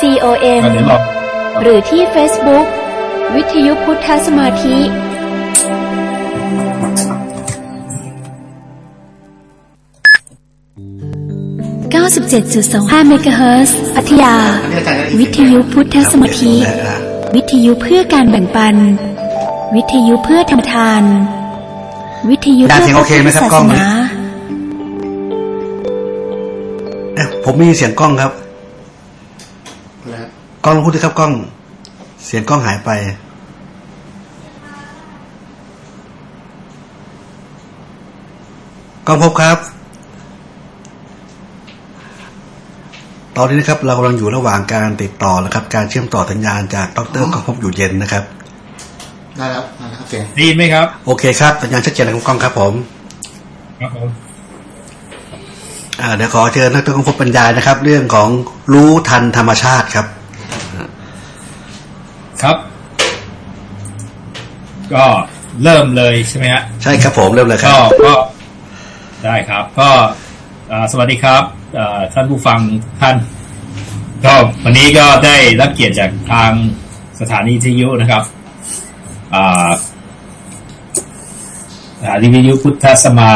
com หรือที่ Facebook วิทยุพุทธสมาธิ97.25เมกะเฮิรตซ์พัทยา วิทยุพุทธสมาธิ วิทยุเพื่อการแบ่งปัน วิทยุเพื่อธรรมทาน วิทยุได้เพื่เสียงโอเคไหมครับศากล้องสไหมนาเอ๊ะผมมีเสียงกล้องครับก ล้องลองพูดดิครับกล้อง เสียงกล้องหายไป กล้องพบครับ ตอนนี้นะครับ เรากำลังอยู่ระหว่างการติดต่อนะครับ การเชื่อมต่อสัญญาณจากดรกองพบอยู่เย็นนะครับ ได้แล้วได้แล้วโอเคได้ยินไหมครับ โอเคครับสัญญาณชัดเจนนะครับกล้องครับผม ครับผมอ่าเดี๋ยวขอเชิญดรกองพบบรรยายนะครับ เรื่องของรู้ทันธรรมชาติครับ ครับ ก็เริ่มเลยใช่ไหมฮะใช่ครับผมเริ่มเลยครัก็บก็ได้ครับ ก็อ่าสวัสดีครับอ่าท่านผู้ฟังทุกท่าน ก็วันนี้ก็ได้รับเกียรติจากทางสถานีวิทยุนะครับอ่าสถานีวิทยุพุทธสมา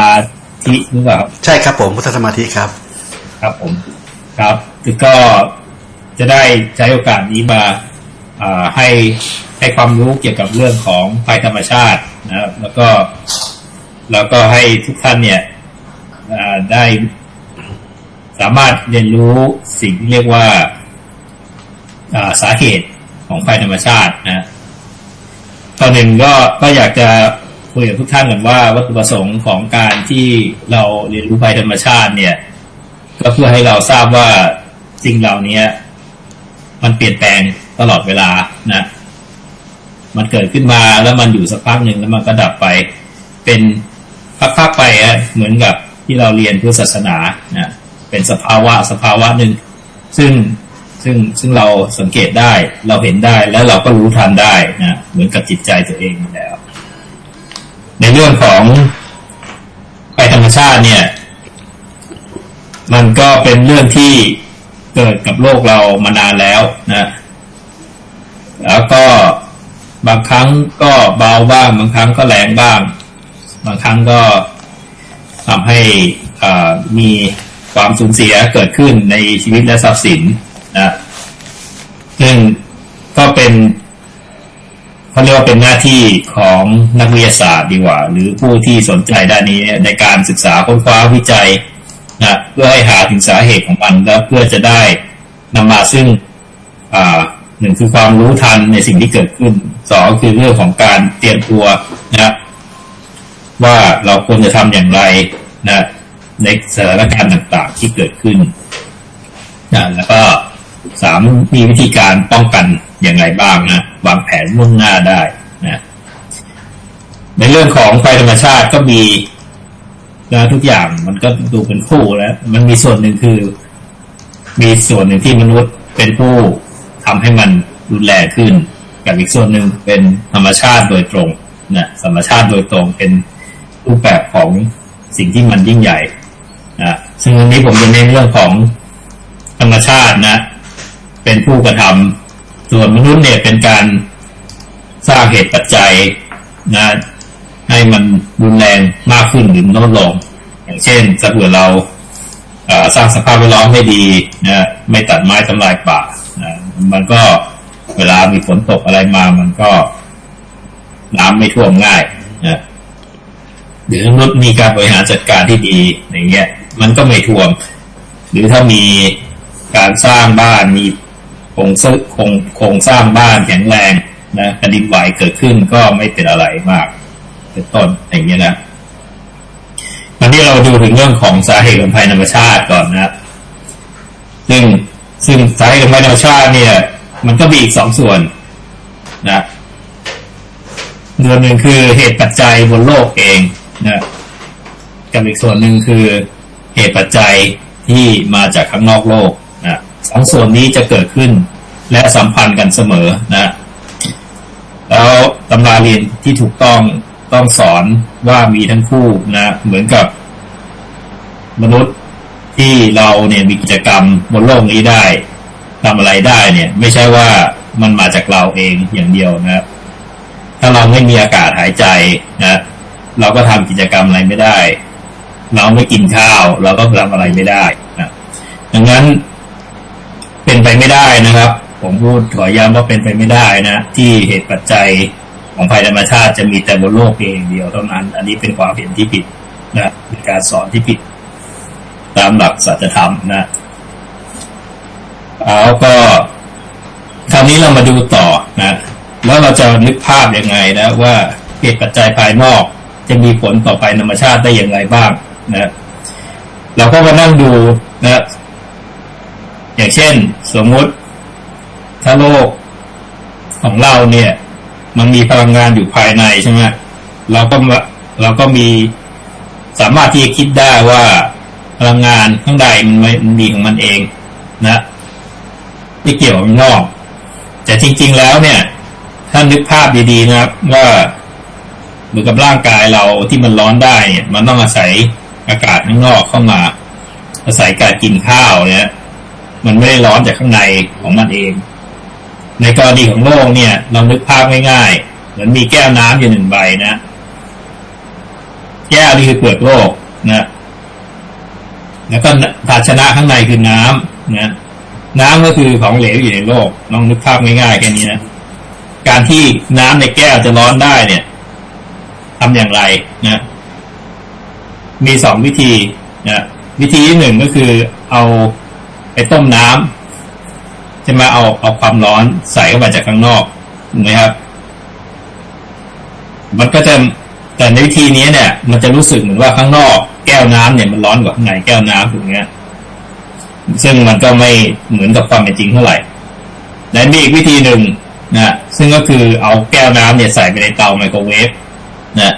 ธิหรือเปล่าครับใช่ครับผมพุทธสมาธิครับ ครับผม ครับคือก็จะได้ใช้โอกาสนี้มาอ่า ให้ให้ความรู้เกี่ยวกับเรื่องของภัยธรรมชาตินะครับ แล้วก็แล้วก็ให้ทุกท่านเนี่ยได้สามารถเรียนรู้สิ่งที่เรียกว่าอ่าสาเหตุของภัยธรรมชาตินะตอนหนึ่งก็ก็อยากจะคุยกับทุกท่านกันว่าวัตถุประสงค์ของการที่เราเรียนรู้ภัยธรรมชาติเนี่ย ก็เพื่อให้เราทราบว่าสิ่งเหล่านี้มันเปลี่ยนแปลง ตลอดเวลานะ มันเกิดขึ้นมาแล้วมันอยู่สักพักหนึ่งแล้วมันก็ดับไป เป็นพักๆไปอะเหมือนกับที่เราเรียนพุทธศาสนานะเป็นสภาวะสภาวะหนึ่งซึ่งซึ่งซึ่งเราสังเกตได้เราเห็นได้แล้วเราก็รู้ทันได้นะเหมือนกับจิตใจตัวเองแล้ว ในเรื่องของภัยธรรมชาติเนี่ย มันก็เป็นเรื่องที่เกิดกับโลกเรามานานแล้วนะ แล้วก็บางครั้งก็เบาบ้าง บางครั้งก็แรงบ้าง บางครั้งก็ทำให้มีความสูญเสียเกิดขึ้นในชีวิตและทรัพย์สินนะซึ่งก็เป็นเขาเรียกว่าเป็นหน้าที่ของนักวิทยาศาสตร์ดีกว่า หรือผู้ที่สนใจด้านนี้ในการศึกษาค้นคว้าวิจัยนะเพื่อให้หาถึงสาเหตุของมันแล้วเพื่อจะได้นำมาซึ่งอ่า หนึ่งคือความรู้ทันในสิ่งที่เกิดขึ้นสองคือเรื่องของการเตรียมตัวนะว่าเราควรจะทำอย่างไรนะในสถานการณ์ต่างๆที่เกิดขึ้นนะแล้วก็สามมีวิธีการป้องกันอย่างไรบ้างนะวางแผนล่วงหน้าได้นะในเรื่องของภัยธรรมชาติก็มีแล้วทุกอย่างมันก็ดูเป็นคู่แล้ว มันมีส่วนหนึ่งคือ มีส่วนหนึ่งที่มนุษย์เป็นผู้ ทำให้มันรุนแรงขึ้นกับอีกส่วนหนึ่งเป็นธรรมชาติโดยตรงนะธรรมชาติโดยตรงเป็นรูปแบบของสิ่งที่มันยิ่งใหญ่นะซึ่งอันนี้ผมจะเน้นเรื่องของธรรมชาตินะ เป็นผู้กระทำส่วนมนุษย์เนี่ยเป็นการสร้างเหตุปัจจัยนะให้มันรุนแรงมากขึ้นหรือลดลง อย่างเช่นถ้าเผื่อเราสร้างสภาพแวดล้อมไม่ดีนะไม่ตัดไม้ทำลายป่านะ มันก็เวลามีฝนตกอะไรมา มันก็น้ำไม่ท่วมง่ายนะหรือมนุษย์มีการบริหารจัดการที่ดีอย่างเงี้ย มันก็ไม่ท่วม หรือถ้ามีการสร้างบ้านมีโครงสร้างโครงคงสร้างบ้านแข็งแรงนะแผ่นดินไหวเกิดขึ้นก็ไม่เป็นอะไรมาก เป็นต้นอย่างนี้ยนะวันนี้เราดูถึงเรื่องของสาเหตุของภัยธรรมชาติก่อนนะซึ่ง ซึ่งสาเหตุของภัยธรรมชาติเนี่ย มันก็มีอีกสองส่วนนะส่วนหนึ่งคือเหตุปัจจัยบนโลกเองนะกับอีกส่วนหนึ่งคือเหตุปัจจัยที่มาจากข้างนอกโลกนะสองส่วนนี้จะเกิดขึ้นและสัมพันธ์กันเสมอนะแล้วตำราเรียนที่ถูกต้องต้องสอนว่ามีทั้งคู่นะ เหมือนกับมนุษย์ ที่เราเนี่ยมีกิจกรรมบนโลกนี้ได้ทำอะไรได้เนี่ย ไม่ใช่ว่ามันมาจากเราเองอย่างเดียวนะครับถ้าเราไม่มีอากาศหายใจนะเราก็ทำกิจกรรมอะไรไม่ได้ เราไม่กินข้าว เราก็ทำอะไรไม่ได้นะดังนั้นเป็นไปไม่ได้นะครับ ผมพูดขอย้ำว่าเป็นไปไม่ได้นะ ที่เหตุปัจจัยของภัยธรรมชาติจะมีแต่บนโลกเพียงเดียวเท่านั้น อันนี้เป็นความเห็นที่ผิดนะเป็นการสอนที่ผิด ตามหลักสัจธรรมนะเอาก็คราวนี้เรามาดูต่อนะแล้วเราจะนึกภาพยังไงนะว่าเหตุปัจจัยภายนอกจะมีผลต่อภัยธรรมชาติได้อย่างไรบ้างนะเราก็มานั่งดูนะอย่างเช่น สมมุติ ถ้าโลกของเราเนี่ย มันมีพลังงานอยู่ภายในใช่ไหมเราก็เราก็มีสามารถที่จะคิดได้ว่า ลังงานข้างในมันมันมีของมันเองนะไม่เกี่ยวกับนอก แต่จริง ๆแล้วเนี่ย ถ้านึกภาพดีๆนะครับ ว่าเหมือนกับร่างกายเราที่มันร้อนได้เนี่ยมันต้องอาศัยอากาศข้างนอกเข้ามา อาศัยการกินข้าวเนี่ย มันไม่ได้ร้อนจากข้างในของมันเอง ในกรณีของโลกเนี่ย เรานึกภาพง่ายๆเหมือนมีแก้วน้ำอยู่หนึ่งใบนะ แก้วนี่คือเปลือกโลกนะ แล้วก็ภาชนะข้างในคือน้ำนะน้ำก็คือของเหลวอยู่ในโลกลองนึกภาพง่ายๆแค่นี้นะการที่น้ำในแก้วจะร้อนได้เนี่ยทำอย่างไรนะมีสองวิธีนะวิธีที่หนึ่งก็คือเอาไปต้มน้ำจะมาเอาเอาความร้อนใส่เข้ามาจากข้างนอกถูกไหมครับ มันก็จะแต่ในวิธีนี้เนี่ย มันจะรู้สึกเหมือนว่าข้างนอก ก้วน้ำเนี่ยมันร้อนกว่าข้างในแก้วน้ำถูกไหมซึ่งมันก็ไม่เหมือนกับความเป็นจริงเท่าไหร่และมีอีกวิธีหนึ่งนะซึ่งก็คือเอาแก้วน้ำเนี่ยใส่ไปในเตาไมโครเวฟนะ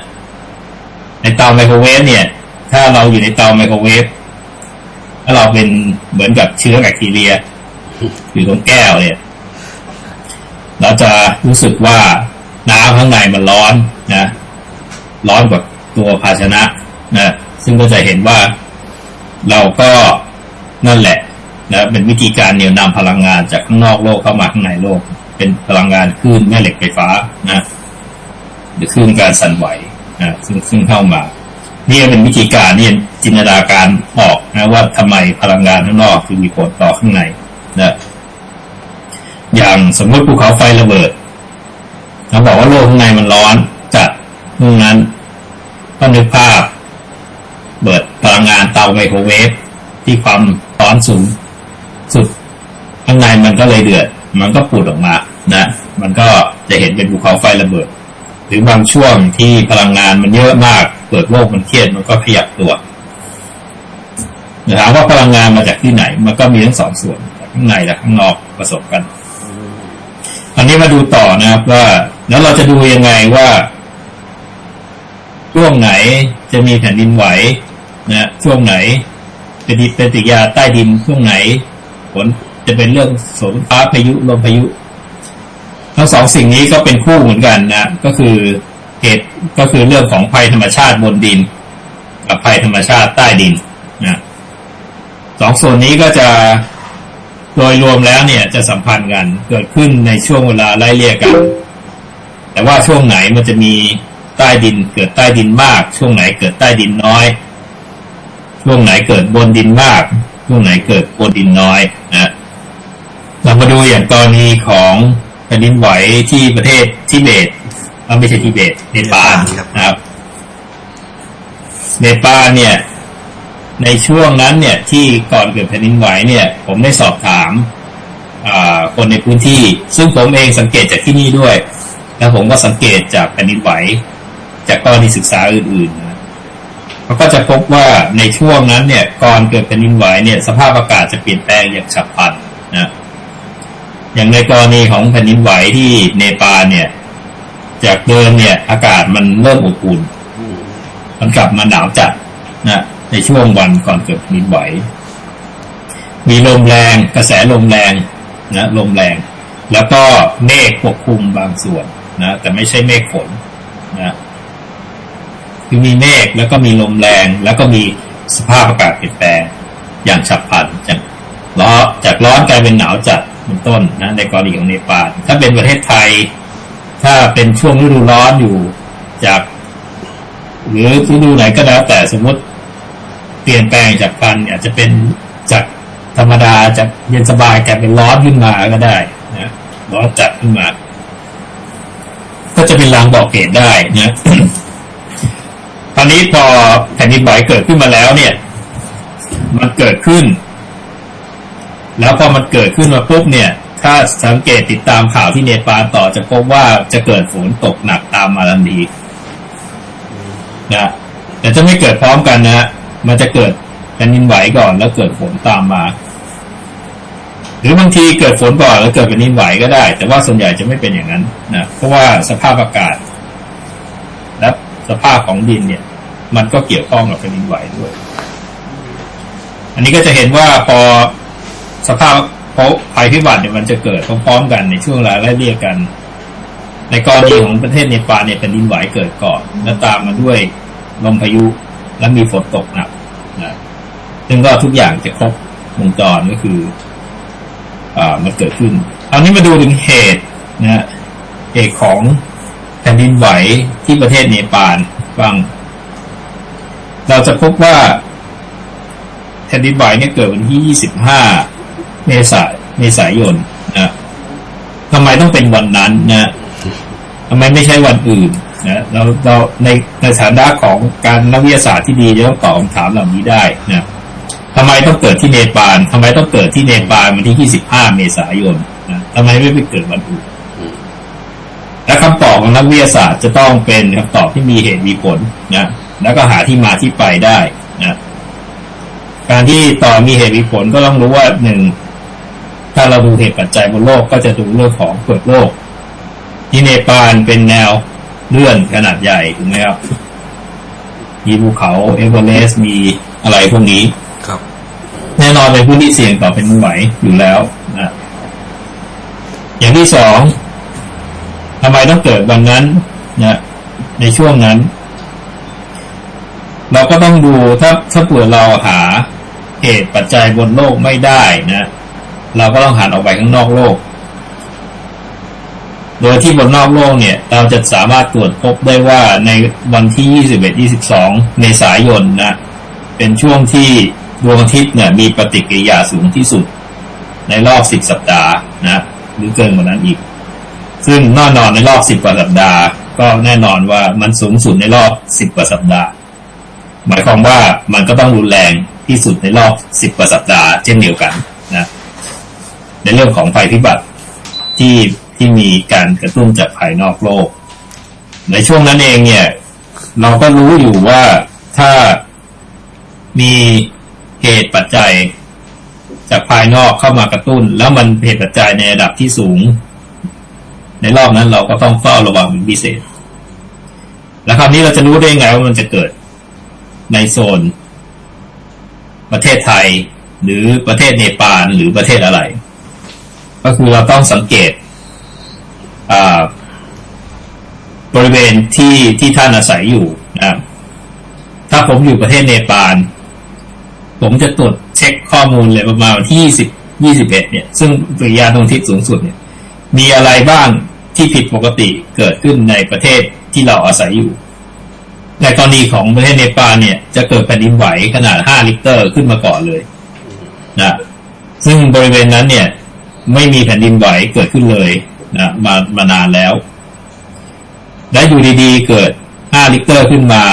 ในเตาไมโครเวฟเนี่ย ถ้าเราอยู่ในเตาไมโครเวฟถ้าเราเป็นเหมือนกับเชื้อแบคทีเรีย อยู่ตรงแก้วเนี่ย เราจะรู้สึกว่าน้ำข้างในมันร้อนนะ ร้อนกว่าตัวภาชนะนะ ซึ่งก็จะเห็นว่าเราก็นั่นแหละนะเป็นวิธีการเหนี่ยวนำพลังงานจากข้างนอกโลกเข้ามาข้างในโลก เป็นพลังงานคลื่นแม่เหล็กไฟฟ้านะหรือคลื่นการสั่นไหวนะซึ่งซึ่งเข้ามา นี่เป็นวิธีการนี่จินตนาการออกนะว่าทำไมพลังงานข้างนอกถึงมีผลต่อข้างในนะอย่างสมมติภูเขาไฟระเบิดเราบอกว่าโลกข้างในมันร้อนจัดดังนั้นก็นึกภาพ เปิดพลังงานเตาไมโครเวฟที่ความร้อนสูงสุดข้างในมันก็เลยเดือด มันก็ปูดออกมานะ มันก็จะเห็นเป็นภูเขาไฟระเบิด หรือบางช่วงที่พลังงานมันเยอะมาก เปิดโลกมันเครียดมันก็ขยับตัวถามว่าพลังงานมาจากที่ไหน มันก็มีทั้งสองส่วนข้างในและข้างนอกผสมกัน อันนี้มาดูต่อนะครับว่า แล้วเราจะดูยังไงว่าช่วงไหนจะมีแผ่นดินไหว นะช่วงไหน เป็นปฏิกิริยาใต้ดินช่วงไหน ผลจะเป็นเรื่องฝนฟ้าพายุลมพายุ ทั้งสองสิ่งนี้ก็เป็นคู่เหมือนกันนะก็คือเหตุก็คือเรื่องของภัยธรรมชาติบนดิน กับภัยธรรมชาติใต้ดินนะสองส่วนนี้ก็จะโดยรวมแล้วเนี่ยจะสัมพันธ์กันเกิดขึ้นในช่วงเวลาไล่เลี่ยกัน แต่ว่าช่วงไหนมันจะมีใต้ดินเกิดใต้ดินมาก ช่วงไหนเกิดใต้ดินน้อย ช่วงไหนเกิดบนดินมาก ช่วงไหนเกิดบนดินน้อยนะเรามาดูอย่างกรณีของแผ่นดินไหวที่ประเทศทิเบตไม่ใช่ทิเบตเนปาลนะครับเนปาลเนี่ย ในช่วงนั้นเนี่ย ที่ก่อนเกิดแผ่นดินไหวเนี่ย ผมได้สอบถามคนในพื้นที่ ซึ่งผมเองสังเกตจากที่นี่ด้วย แล้วผมก็สังเกตจากแผ่นดินไหว จากกรณีศึกษาอื่นๆ เขาก็จะพบว่าในช่วงนั้นเนี่ยก่อนเกิดแผ่นดินไหวเนี่ยสภาพอากาศจะเปลี่ยนแปลงอย่างฉับพลันนะอย่างในกรณีของแผ่นดินไหวที่เนปาลเนี่ย จากเดิมเนี่ย อากาศมันเริ่มอบอุ่นมันกลับมาหนาวจัดนะในช่วงวันก่อนเกิดแผ่นดินไหว มีลมแรงกระแสลมแรงนะลมแรง แล้วก็เมฆปกคลุมบางส่วนนะแต่ไม่ใช่เมฆฝนนะ คือมีเมฆแล้วก็มีลมแรง แล้วก็มีสภาพอากาศเปลี่ยนแปลงอย่างฉับพลันจากร้อนจากร้อนกลายเป็นหนาวจัดเป็นต้นนะในกรณีของเนปาลถ้าเป็นประเทศไทย ถ้าเป็นช่วงฤดูร้อนอยู่จาก หรือฤดูไหนก็แล้ว แต่สมมติเปลี่ยนแปลงจากพันอาจจะเป็นจากธรรมดาจากเย็นสบายกลายเป็นร้อนขึ้นมาก็ได้นะร้อนจัดขึ้นมา ก็จะเป็นลางบอกเหตุได้นะ ตอนนี้พอแผ่นดินไหวเกิดขึ้นมาแล้วเนี่ย มันเกิดขึ้น แล้วพอมันเกิดขึ้นมาปุ๊บเนี่ย ถ้าสังเกตติดตามข่าวที่เนปาลต่อจะพบว่าจะเกิดฝนตกหนักตามมาทันทีนะแต่จะไม่เกิดพร้อมกันนะมันจะเกิดแผ่นดินไหวก่อนแล้วเกิดฝนตามมา หรือบางทีเกิดฝนก่อนแล้วเกิดแผ่นดินไหวก็ได้ แต่ว่าส่วนใหญ่จะไม่เป็นอย่างนั้นนะเพราะว่าสภาพอากาศ สภาพของดินเนี่ย มันก็เกี่ยวข้องกับแผ่นดินไหวด้วย อันนี้ก็จะเห็นว่าพอสภาพเพราะภัยพิบัติเนี่ยมันจะเกิดพร้อมๆกันในช่วงเวลาไล่เรียกกัน ในกรณีของประเทศเนปาลเนี่ยแผ่นดินไหวเกิดก่อน แล้วตามมาด้วยลมพายุและมีฝนตกหนักนะซึ่งก็ทุกอย่างจะครบวงจรก็คือ อ่ามันเกิดขึ้น เอานี้มาดูถึงเหตุนะเหตุของ แผ่นดินไหวที่ประเทศเนปาลบ้าง เราจะพบว่าแผ่นดินไหวเนี่ยเกิดวันที่ 25 เมษายเมษายนนะทำไมต้องเป็นวันนั้นนะทำไมไม่ใช่วันอื่นนะเราเราในในฐานะของการนักวิทยาศาสตร์ที่ดีจะต้องตอบคำถามเหล่านี้ได้นะทำไมต้องเกิดที่เนปาลทำไมต้องเกิดที่เนปาลวันที่ 25 เมษายนนะทำไมไม่ไปเกิดวันอื่น และคำตอบของนักวิทยาศาสตร์จะต้องเป็นคำตอบที่มีเหตุมีผลนะแล้วก็หาที่มาที่ไปได้นะการที่ต่อมีเหตุมีผลก็ต้องรู้ว่าหนึ่งถ้าเราดูเหตุปัจจัยบนโลกก็จะดูเรื่องของเปลือกโลก ที่เนปาลเป็นแนวเลื่อนขนาดใหญ่ถูกไหมครับมีภูเขาเอเวอเรสต์มีอะไรพวกนี้ครับ แน่นอนเป็นพื้นที่เสี่ยงต่อเป็นดินไหวอยู่แล้วนะอย่างที่สอง ทำไมต้องเกิดวันนั้นนะในช่วงนั้น เราก็ต้องดูถ้าถ้าเผื่อเราหาเหตุปัจจัยบนโลกไม่ได้นะ เราก็ต้องหันออกไปข้างนอกโลก โดยที่บนนอกโลกเนี่ย เราจะสามารถตรวจพบได้ว่าในวันที่ 21 22 เมษายนนะเป็นช่วงที่ดวงอาทิตย์เนี่ยมีปฏิกิริยาสูงที่สุด ในรอบ 10 สัปดาห์นะ หรือเกินกว่านั้นอีก ซึ่งแน่นอนในรอบ10กว่าสัปดาห์ ก็แน่นอนว่ามันสูงสุดในรอบ10กว่าสัปดาห์ หมายความว่ามันก็ต้องรุนแรงที่สุดในรอบ10กว่าสัปดาห์เช่นเดียวกันนะในเรื่องของภัยพิบัติที่ที่มีการกระตุ้นจากภายนอกโลก ในช่วงนั้นเองเนี่ย เราก็รู้อยู่ว่าถ้ามีเหตุปัจจัยจากภายนอกเข้ามากระตุ้น แล้วมันเหตุปัจจัยในระดับที่สูง ในรอบนั้นเราก็ต้องเฝ้าระวังเป็นพิเศษ แล้วคราวนี้เราจะรู้ได้ไงว่ามันจะเกิดในโซน ประเทศไทย หรือประเทศเนปาลหรือประเทศอะไร ก็คือเราต้องสังเกตบริเวณที่ที่ท่านอาศัยอยู่นะถ้าผมอยู่ประเทศเนปาลผมจะตรวจเช็คข้อมูลเลยประมาณที่ยี่สิบยี่สิบเอ็ดเนี่ย ซึ่งปฏิกิริยาดวงอาทิตย์สูงสุดเนี่ย มีอะไรบ้างที่ผิดปกติเกิดขึ้นในประเทศที่เราอาศัยอยู่ ในกรณีของประเทศเนปาลเนี่ย จะเกิดแผ่นดินไหวขนาดห้าริกเตอร์ขึ้นมาก่อนเลยนะซึ่งบริเวณนั้นเนี่ย ไม่มีแผ่นดินไหวเกิดขึ้นเลยนะมามานานแล้ว และอยู่ดีๆ เกิด 5 ริกเตอร์ขึ้นมา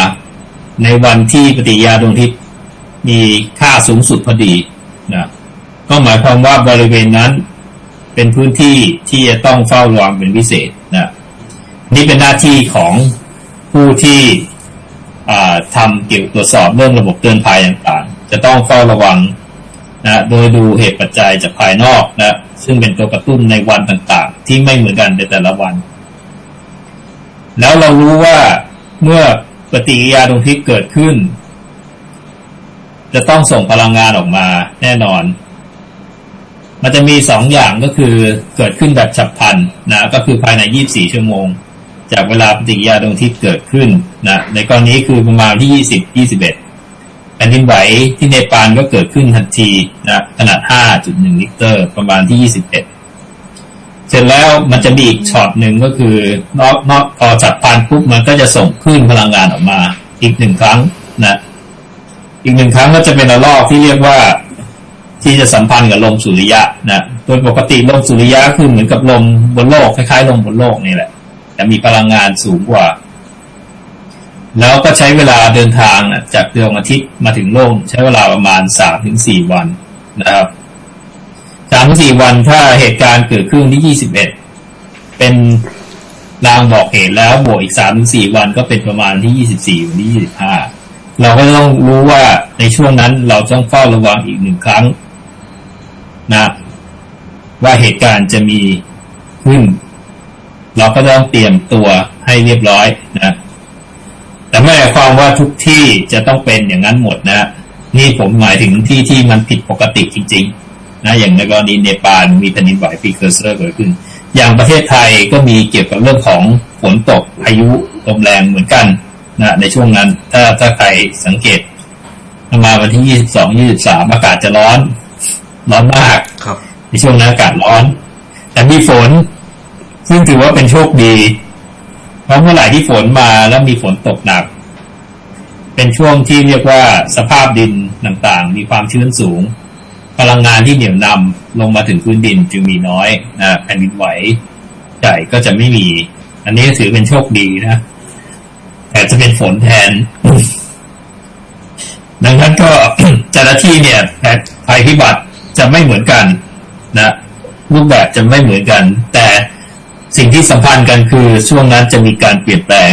ในวันที่ปฏิกิริยาดวงอาทิตย์มีค่าสูงสุดพอดีนะก็หมายความว่าบริเวณนั้น เป็นพื้นที่ที่จะต้องเฝ้าระวังเป็นพิเศษนะนี่เป็นหน้าที่ของผู้ที่ทำเกี่ยวตรวจสอบเรื่องระบบเตือนภัยต่างๆ จะต้องเฝ้าระวังนะโดยดูเหตุปัจจัยจากภายนอกนะซึ่งเป็นตัวกระตุ้นในวันต่างๆ ที่ไม่เหมือนกันในแต่ละวัน แล้วเรารู้ว่าเมื่อปฏิกิริยาดวงอาทิตย์เกิดขึ้น จะต้องส่งพลังงานออกมาแน่นอน มันจะมีสองอย่างก็คือเกิดขึ้นแบบฉับพลันนะก็คือภายใน 24 ชั่วโมง จากเวลาปฏิกิริยาดวงอาทิตย์เกิดขึ้นนะในกรณีคือประมาณที่ 20 21แผ่นดินไหวที่เนปาลก็เกิดขึ้นทันทีนะขนาด 5.1 ริกเตอร์ประมาณที่ 21 เสร็จแล้วมันจะมีอีกช็อตหนึ่งก็คือนอกนอกพอจับพันปุ๊บมันก็จะส่งคลื่นพลังงานออกมาอีกหนึ่งครั้งนะอีกหนึ่งครั้งก็จะเป็นระลอกที่เรียกว่า ที่จะสัมพันธ์กับลมสุริยะนะโดยปกติลมสุริยะคือเหมือนกับลมบนโลกคล้ายๆลมบนโลกนี่แหละ แต่มีพลังงานสูงกว่า แล้วก็ใช้เวลาเดินทางนะจากดวงอาทิตย์มาถึงโลก ใช้เวลาประมาณสามถึงสี่วันนะครับสามสี่วันถ้าเหตุการณ์เกิดขึ้นที่ยี่สิบเอ็ดเป็นรางบอกเหตุแล้วบวกอีกสามถึงสี่วันก็เป็นประมาณที่ยี่สิบสี่วันที่ยี่สิบห้าเราก็ต้องรู้ว่าในช่วงนั้นเราต้องเฝ้าระวังอีกหนึ่งครั้ง นะ ว่าเหตุการณ์จะมีขึ้น เราก็ต้องเตรียมตัวให้เรียบร้อยนะแต่ไม่หมายความว่าทุกที่จะต้องเป็นอย่างนั้นหมดนะ นี่ผมหมายถึงที่ที่มันผิดปกติจริง ๆ นะอย่างในกรณีเนปาลมีแผ่นดินไหวปีเคอร์เซอร์เกิดขึ้น อย่างประเทศไทยก็มีเกี่ยวกับเรื่องของฝนตกพายุลมแรงเหมือนกันนะในช่วงนั้น ถ้าถ้าใครสังเกต มาวันที่ยี่สิบสองยี่สิบสามอากาศจะร้อน ร้อนมากครับในช่วงนั้นอากาศร้อน แต่มีฝน ซึ่งถือว่าเป็นโชคดี เพราะเมื่อไหร่ที่ฝนมาแล้วมีฝนตกหนัก เป็นช่วงที่เรียกว่าสภาพดินต่างๆ มีความชื้นสูง พลังงานที่เหนี่ยวนำลงมาถึงพื้นดินจึงมีน้อยนะแผ่นดินไหวใหญ่ก็จะไม่มี อันนี้ถือเป็นโชคดีนะแต่จะเป็นฝนแทน ดังนั้นก็แต่ละที่เนี่ยภัยพิบัติ จะไม่เหมือนกันนะรูปแบบจะไม่เหมือนกัน แต่สิ่งที่สัมพันธ์กันคือช่วงนั้นจะมีการเปลี่ยนแปลง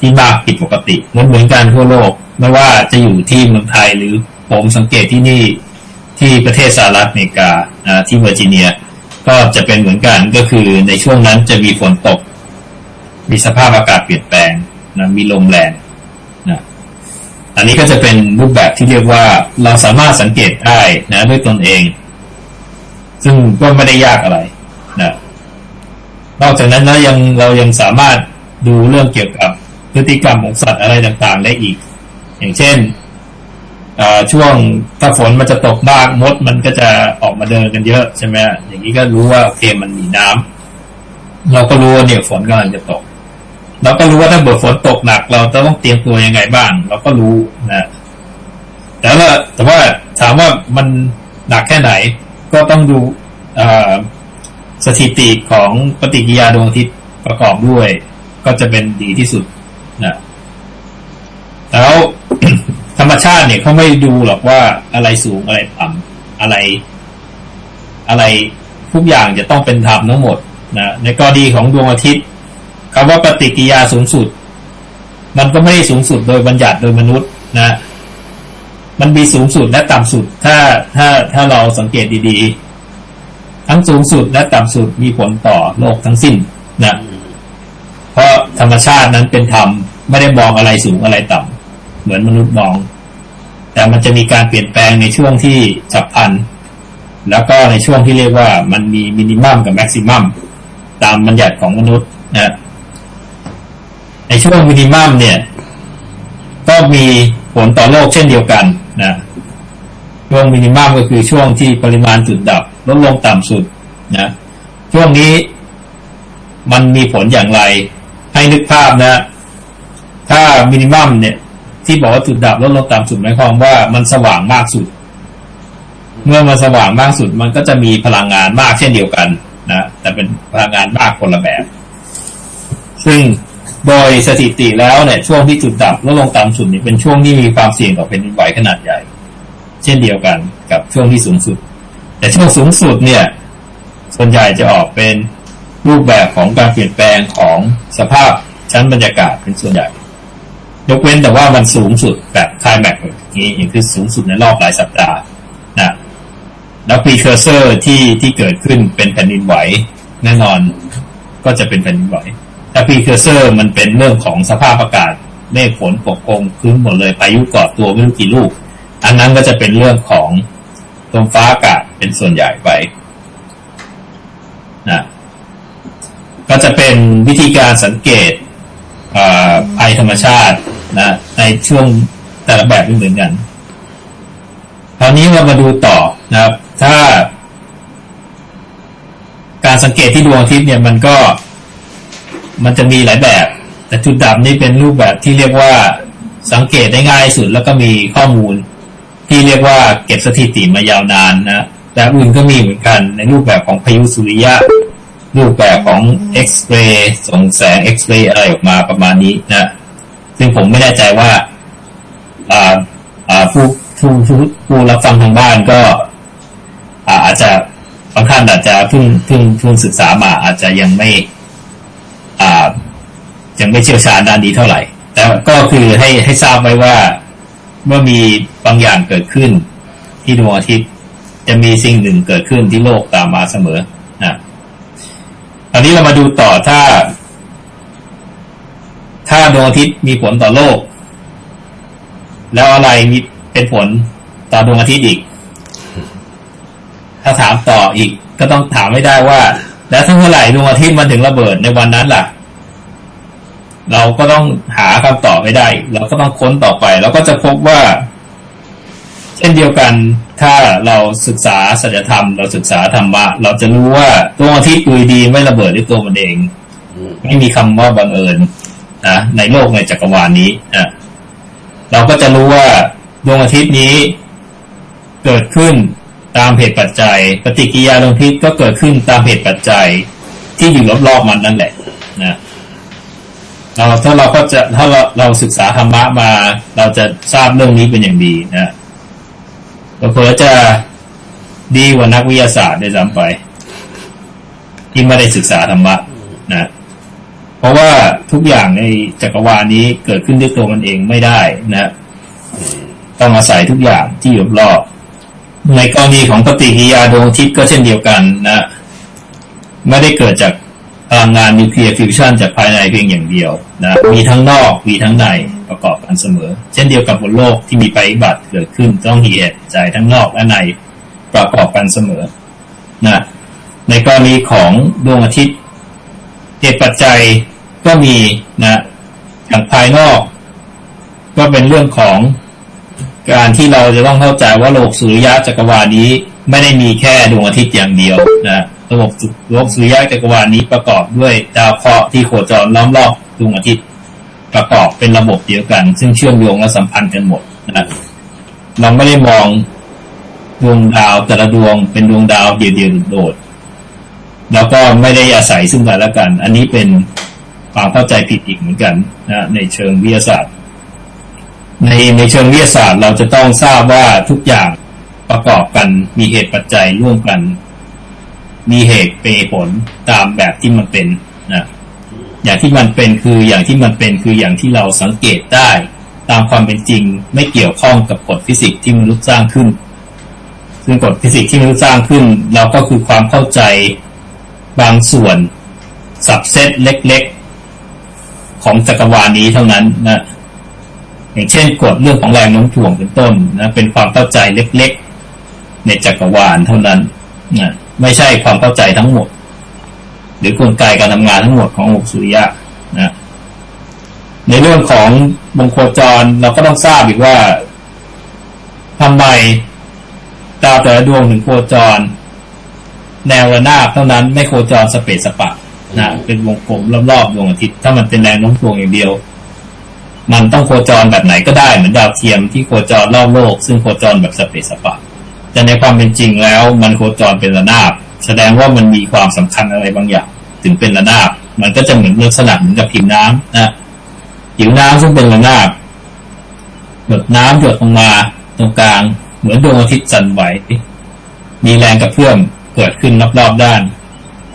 ที่มากผิดปกติเหมือนเหมือนกันทั่วโลก ไม่ว่าจะอยู่ที่เมืองไทยหรือผมสังเกตที่นี่ที่ประเทศสหรัฐอเมริกาที่เวอร์จิเนีย ก็จะเป็นเหมือนกันก็คือในช่วงนั้นจะมีฝนตก มีสภาพอากาศเปลี่ยนแปลงนะมีลมแรง อันนี้ก็จะเป็นรูปแบบที่เรียกว่าเราสามารถสังเกตได้นะด้วยตนเอง ซึ่งก็ไม่ได้ยากอะไรนะนอกจากนั้นแล้วยังเรายังสามารถดูเรื่องเกี่ยวกับพฤติกรรมของสัตว์อะไรต่างๆ ได้อีก อย่างเช่นช่วงถ้าฝนมันจะตกมากมดมันก็จะออกมาเดินกันเยอะใช่ไหมอย่างนี้ก็รู้ว่าโอเคมันมีน้ำเราก็รู้ว่าเนี่ยฝนกำลังจะตก เราก็รู้ว่าถ้าเกิดฝนตกหนัก เราจะต้องเตรียมตัวยังไงบ้างเราก็รู้นะแต่ว่าแต่ว่าถามว่ามันหนักแค่ไหน ก็ต้องดูสถิติของปฏิกิริยาดวงอาทิตย์ประกอบด้วย ก็จะเป็นดีที่สุดนะแล้วธรรมชาติเนี่ยเขาไม่ดูหรอกว่าอะไรสูงอะไรต่ำอะไร อะไรทุกอย่างจะต้องเป็นธรรมทั้งหมดนะในกรณีของดวงอาทิตย์ คำว่าปฏิกิยาสูงสุด มันก็ไม่ได้สูงสุดโดยบัญญัติโดยมนุษย์นะ มันมีสูงสุดและต่ำสุด ถ้าถ้าถ้าเราสังเกตดีๆ ทั้งสูงสุดและต่ำสุดมีผลต่อโลกทั้งสิ้นนะเพราะธรรมชาตินั้นเป็นธรรมไม่ได้มองอะไรสูงอะไรต่ำเหมือนมนุษย์มอง แต่มันจะมีการเปลี่ยนแปลงในช่วงที่ฉับพันแล้วก็ในช่วงที่เรียกว่ามันมีมินิมัมกับแม็กซิมัมตามบัญญัติของมนุษย์นะ ในช่วงมินิมัมเนี่ย ก็มีผลต่อโลกเช่นเดียวกันนะช่วงมินิมัมก็คือช่วงที่ปริมาณจุดดับลดลงต่ำสุดนะช่วงนี้มันมีผลอย่างไร ให้นึกภาพนะ ถ้ามินิมัมเนี่ย ที่บอกว่าจุดดับลดลงต่ำสุดหมายความว่ามันสว่างมากสุด เมื่อมันสว่างมากสุด มันก็จะมีพลังงานมากเช่นเดียวกันนะแต่เป็นพลังงานมากคนละแบบ ซึ่ง โดยสถิติแล้วเนี่ยช่วงที่จุดดับลดลงต่ำสุดเนี่ยเป็นช่วงที่มีความเสี่ยงต่อแผ่นดินไหวขนาดใหญ่ เช่นเดียวกันกับช่วงที่สูงสุด แต่ช่วงสูงสุดเนี่ย ส่วนใหญ่จะออกเป็นรูปแบบของการเปลี่ยนแปลงของสภาพชั้นบรรยากาศเป็นส่วนใหญ่ ยกเว้นแต่ว่ามันสูงสุดแบบคลายแม็กแบบนี้อย่างคือสูงสุดในรอบหลายสัปดาห์นะแล้ว precursor ที่ที่เกิดขึ้นเป็นแผ่นดินไหว แน่นอนก็จะเป็นแผ่นดินไหว แต่ precursor มันเป็นเรื่องของสภาพอากาศเมฆฝนปกคลุมคืนหมดเลยพายุก่อตัวไม่รู้กี่ลูก อันนั้นก็จะเป็นเรื่องของลมฟ้าอากาศเป็นส่วนใหญ่ไปนะก็จะเป็นวิธีการสังเกตภัยธรรมชาตินะในช่วงแต่ละแบบไม่เหมือนกันคราวนี้เรามาดูต่อนะครับ ถ้า การสังเกตที่ดวงอาทิตย์เนี่ยมันก็ มันจะมีหลายแบบ แต่จุดดำนี่เป็นรูปแบบที่เรียกว่าสังเกตได้ง่ายสุดแล้วก็มีข้อมูล ที่เรียกว่าเก็บสถิติมายาวนานนะแต่อื่นก็มีเหมือนกันในรูปแบบของพายุสุริยะ รูปแบบของเอ็กซ์เรย์ส่งแสงเอ็กซ์เรย์อะไรออกมาประมาณนี้นะซึ่งผมไม่แน่ใจว่าผู้ผู้ผู้ผู้รับฟังทางบ้านก็อาจจะบางท่านอาจจะเพิ่งเพิ่งเพิ่งศึกษามาอาจจะยังไม่ ยังไม่เชี่ยวชาญด้านนี้เท่าไหร่ แต่ก็คือให้ให้ทราบไว้ว่าเมื่อมีบางอย่างเกิดขึ้น ที่ดวงอาทิตย์จะมีสิ่งหนึ่งเกิดขึ้นที่โลกตามมาเสมอนะตอนนี้เรามาดูต่อถ้า ถ้าดวงอาทิตย์มีผลต่อโลก แล้วอะไรมีเป็นผลต่อดวงอาทิตย์อีก ถ้าถามต่ออีกก็ต้องถามไม่ได้ว่า แล้วถ้าเมื่อไหร่ดวงอาทิตย์มันถึงระเบิดในวันนั้นล่ะ เราก็ต้องหาคำตอบไม่ได้ เราก็ต้องค้นต่อไปแล้วก็จะพบว่า เช่นเดียวกันถ้าเราศึกษาศัลยธรรม เราศึกษาธรรมะเราจะรู้ว่าดวงอาทิตย์ดุยดีไม่ระเบิดด้วยตัวมันเอง ไม่มีคำว่าบังเอิญนะในโลกในจักรวาลนี้นะเราก็จะรู้ว่าดวงอาทิตย์นี้เกิดขึ้น ตามเหตุปัจจัย ปฏิกิริยาดวงอาทิตย์ก็เกิดขึ้นตามเหตุปัจจัย ที่อยู่รอบๆมันนั่นแหละนะเราถ้าเราก็จะถ้าเราเราศึกษาธรรมะมา เราจะทราบเรื่องนี้เป็นอย่างดีนะเราเพื่อจะดีกว่านักวิทยาศาสตร์ได้ซ้ำไป ที่ไม่ได้ศึกษาธรรมะนะเพราะว่าทุกอย่างในจักรวาลนี้เกิดขึ้นด้วยตัวมันเองไม่ได้นะ ต้องอาศัยทุกอย่างที่อยู่รอบ ในกรณีของปฏิกิริยาดวงอาทิตย์ก็เช่นเดียวกันนะ ไม่ได้เกิดจากพลังงานนิวเคลียร์ฟิวชันจากภายในเพียงอย่างเดียวนะมีทั้งนอกมีทั้งในประกอบกันเสมอ เช่นเดียวกับบนโลกที่มีภัยบัติเกิดขึ้นต้องเหตุใจทั้งนอกและในประกอบกันเสมอนะในกรณีของดวงอาทิตย์เหตุปัจจัยก็มีนะอย่างภายนอก ก็เป็นเรื่องของ การที่เราจะต้องเข้าใจว่าโลกสุริยะจักรวาลนี้ไม่ได้มีแค่ดวงอาทิตย์อย่างเดียวนะระบบโลกสุริยะจักรวาลนี้ประกอบด้วยดาวเคราะห์ที่โคจรล้อมรอบดวงอาทิตย์ ประกอบเป็นระบบเดียวกัน ซึ่งเชื่อมโยงและสัมพันธ์กันหมดนะเราไม่ได้มองดวงดาวแต่ละดวงเป็นดวงดาวเดียวๆโดดแล้วก็ไม่ได้อาศัยซึ่งกันและกัน อันนี้เป็นความเข้าใจผิดอีกเหมือนกันนะในเชิงวิทยาศาสตร์ ในในเชิงวิทยาศาสตร์ เราจะต้องทราบว่าทุกอย่างประกอบกันมีเหตุปัจจัยร่วมกัน มีเหตุเป็นผลตามแบบที่มันเป็นนะอย่างที่มันเป็นคืออย่างที่มันเป็นคืออย่างที่เราสังเกตได้ ตามความเป็นจริงไม่เกี่ยวข้องกับกฎฟิสิกส์ที่มนุษย์สร้างขึ้น ซึ่งกฎฟิสิกส์ที่มนุษย์สร้างขึ้น เราก็คือความเข้าใจบางส่วน subset เล็ก ๆ ของจักรวาลนี้เท่านั้นนะ อย่างเช่นกฎเรื่องของแรงโน้มถ่วงเป็นต้นนะเป็นความเข้าใจเล็กๆ ในจักรวาลเท่านั้นนะไม่ใช่ความเข้าใจทั้งหมด หรือกลไกการทำงานทั้งหมดของโลกสุริยะนะในเรื่องของวงโคจรเราก็ต้องทราบอีกว่าทำไมดาวแต่ละดวงถึงโคจร แนวระนาบเท่านั้นไม่โคจรสเปซสปะนะเป็นวงกลมรอบๆดวงอาทิตย์ถ้ามันเป็นแรงโน้มถ่วงอย่างเดียว มันต้องโคจรแบบไหนก็ได้เหมือนดาวเทียมที่โคจรรอบโลก ซึ่งโคจรแบบสเปซสปะแต่ในความเป็นจริงแล้วมันโคจรเป็นระนาบ แสดงว่ามันมีความสำคัญอะไรบางอย่าง ถึงเป็นระนาบ มันก็จะเหมือนลักษณะเหมือนกับผิวน้ำนะผิวน้ำซึ่งเป็นระนาบหยดน้ำหยดลงมาตรงกลาง เหมือนดวงอาทิตย์สั่นไหวมีแรงกระเพื่อมเกิดขึ้นรอบๆด้าน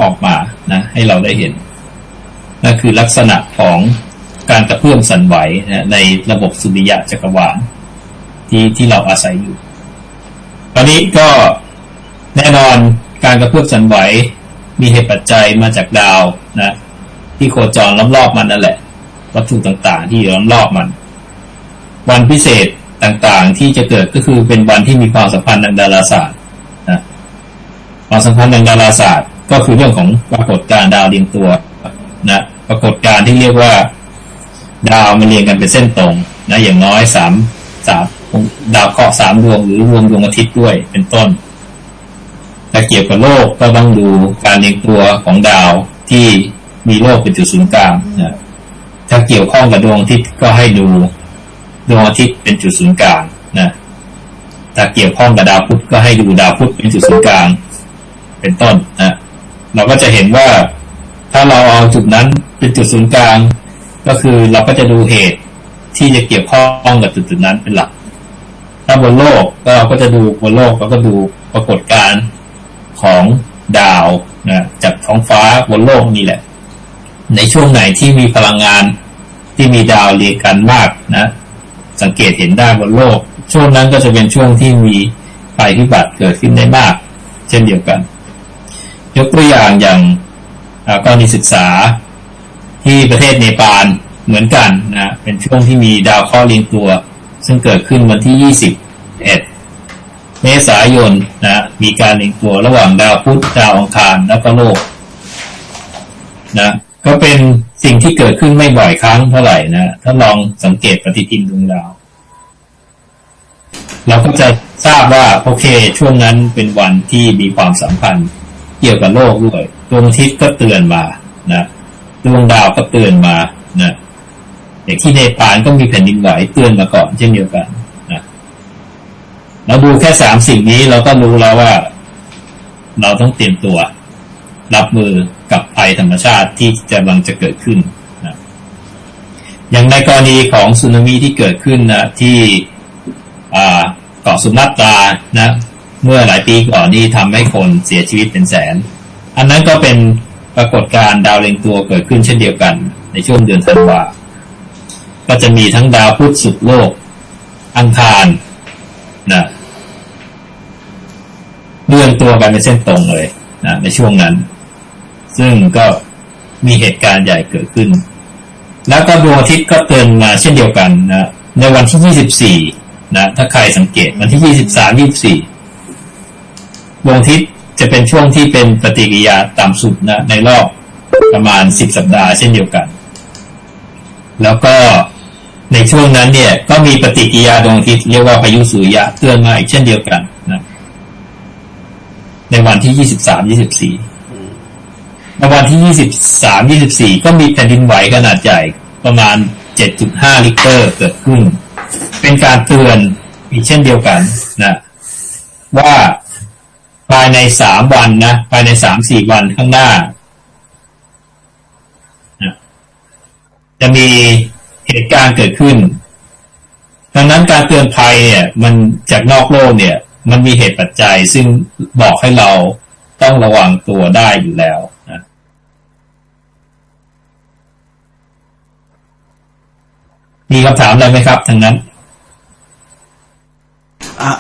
ออกมานะ ให้เราได้เห็นนั่นคือลักษณะของ การกระเพื่อมสั่นไหวนะในระบบสุริยะจักรวาลที่ที่เราอาศัยอยู่ตอนนี้ก็แน่นอนการกระเพื่อมสั่นไหวมีเหตุปัจจัยมาจากดาวนะ ที่โคจรรอบๆมันนั่นแหละ วัตถุต่างๆ ที่อยู่รอบๆมัน วันพิเศษต่างๆ ที่จะเกิดก็คือเป็นวันที่มีความสัมพันธ์ทางดาราศาสตร์นะความสัมพันธ์ทางดาราศาสตร์ ก็คือเรื่องของปรากฏการณ์ดาวเรียงตัวนะปรากฏการณ์ที่เรียกว่า ดาวมันเรียงกันเป็นเส้นตรงนะอย่างน้อยสามสามดาวเคราะห์สามดวงหรือรวมดวงอาทิตย์ด้วยเป็นต้นแต่เกี่ยวกับโลกก็ต้องดูการเรียงตัวของดาวที่มีโลกเป็นจุดศูนย์กลางนะถ้าเกี่ยวข้องกับดวงอาทิตย์ก็ให้ดูดวงอาทิตย์เป็นจุดศูนย์กลางนะถ้าเกี่ยวข้องกับดาวพุธก็ให้ดูดาวพุธเป็นจุดศูนย์กลาง เป็นต้นนะเราก็จะเห็นว่าถ้าเราเอาจุดนั้นเป็นจุดศูนย์กลาง ก็คือเราก็จะดูเหตุที่จะเกี่ยวข้องกับจุดจุดนั้นเป็นหลัก ถ้าบนโลกก็เราก็จะดูบนโลกเราก็ดูปรากฏการณ์ของดาวนะจากท้องฟ้าบนโลกนี่แหละ ในช่วงไหนที่มีพลังงานที่มีดาวเรียงกันมากนะ สังเกตเห็นได้บนโลก ช่วงนั้นก็จะเป็นช่วงที่มีภัยพิบัติเกิดขึ้นได้มาก เช่นเดียวกัน ยกตัวอย่างอย่างกรณีศึกษา ที่ประเทศเนปาลเหมือนกันนะ เป็นช่วงที่มีดาวเคราะห์เรียงตัว ซึ่งเกิดขึ้นวันที่ 21 เมษายนนะ มีการเรียงตัวระหว่างดาวพุธดาวอังคารแล้วก็โลกนะก็เป็นสิ่งที่เกิดขึ้นไม่บ่อยครั้งเท่าไหร่นะถ้าลองสังเกตปฏิทินดวงดาว เราก็จะทราบว่าโอเค ช่วงนั้นเป็นวันที่มีความสัมพันธ์เกี่ยวกับโลกด้วยดวงอาทิตย์ก็เตือนมานะ ดวงดาวก็เตือนมานะอย่างที่เนปาลก็มีแผ่นดินไหวเตือนมาก่อนเช่นเดียวกันนะเราดูแค่สามสิ่งนี้เราก็รู้แล้วว่า เราต้องเตรียมตัว รับมือกับภัยธรรมชาติที่กำลังจะเกิดขึ้นนะอย่างในกรณีของสึนามิที่เกิดขึ้นนะที่เกาะสุมาตรานะ เมื่อหลายปีก่อนนี้ทำให้คนเสียชีวิตเป็นแสน อันนั้นก็เป็น ปรากฏการดาวเร็งตัวเกิดขึ้นเช่นเดียวกัน ในช่วงเดือนธันวาก็จะมีทั้งดาวพุธสุดโลก อังคารนะเลื่อนตัวกันเป็นเส้นตรงเลยนะในช่วงนั้น ซึ่งก็มีเหตุการณ์ใหญ่เกิดขึ้น แล้วก็ดวงอาทิตย์ก็เตือนมาเช่นเดียวกันนะในวันที่ 24นะถ้าใครสังเกตวันที่ 23 24ดวงอาทิตย์ จะเป็นช่วงที่เป็นปฏิกิริยาต่ำสุดนะในรอบประมาณ10สัปดาห์เช่นเดียวกัน แล้วก็ในช่วงนั้นเนี่ยก็มีปฏิกิริยาดวงอาทิตย์เรียกว่าพายุสุริยะเตือนมาอีกเช่นเดียวกันนะในวันที่23 24ในวันที่23 24ก็มีแผ่นดินไหวขนาดใหญ่ประมาณ7.5ลิตรเกิดขึ้น เป็นการเตือนอีกเช่นเดียวกันนะว่า ภายในสามวันนะ ภายในสามสี่วันข้างหน้า จะมีเหตุการณ์เกิดขึ้น ดังนั้นการเตือนภัยเนี่ยมันจากนอกโลกเนี่ย มันมีเหตุปัจจัยซึ่งบอกให้เราต้องระวังตัวได้อยู่แล้วนะมีคำถามอะไรไหมครับทางนั้น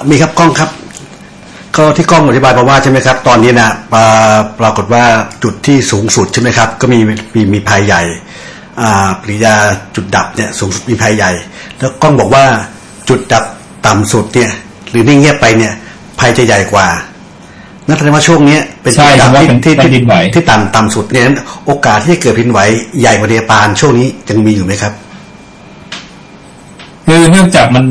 มีครับกล้องครับ ก็ที่กล้องอธิบายมาว่าใช่ไหมครับ ตอนนี้นะปราปรากฏว่าจุดที่สูงสุดใช่ไหมครับ ก็มีมีมีภัยใหญ่อ่าปริยาจุดดับเนี่ยสูงสุดมีภัยใหญ่ แล้วกล้องบอกว่าจุดดับต่ำสุดเนี่ยหรือนิ่งเงียบไปเนี่ยภัยจะใหญ่กว่านั่นแสดงว่าช่วงนี้เป็นจุดดับที่ที่ที่ที่ต่ำต่ำสุดเนี่ยโอกาสที่จะเกิดพินไหวใหญ่กว่าเนปาลช่วงนี้ยังมีอยู่ไหมครับคือเนื่องจากมัน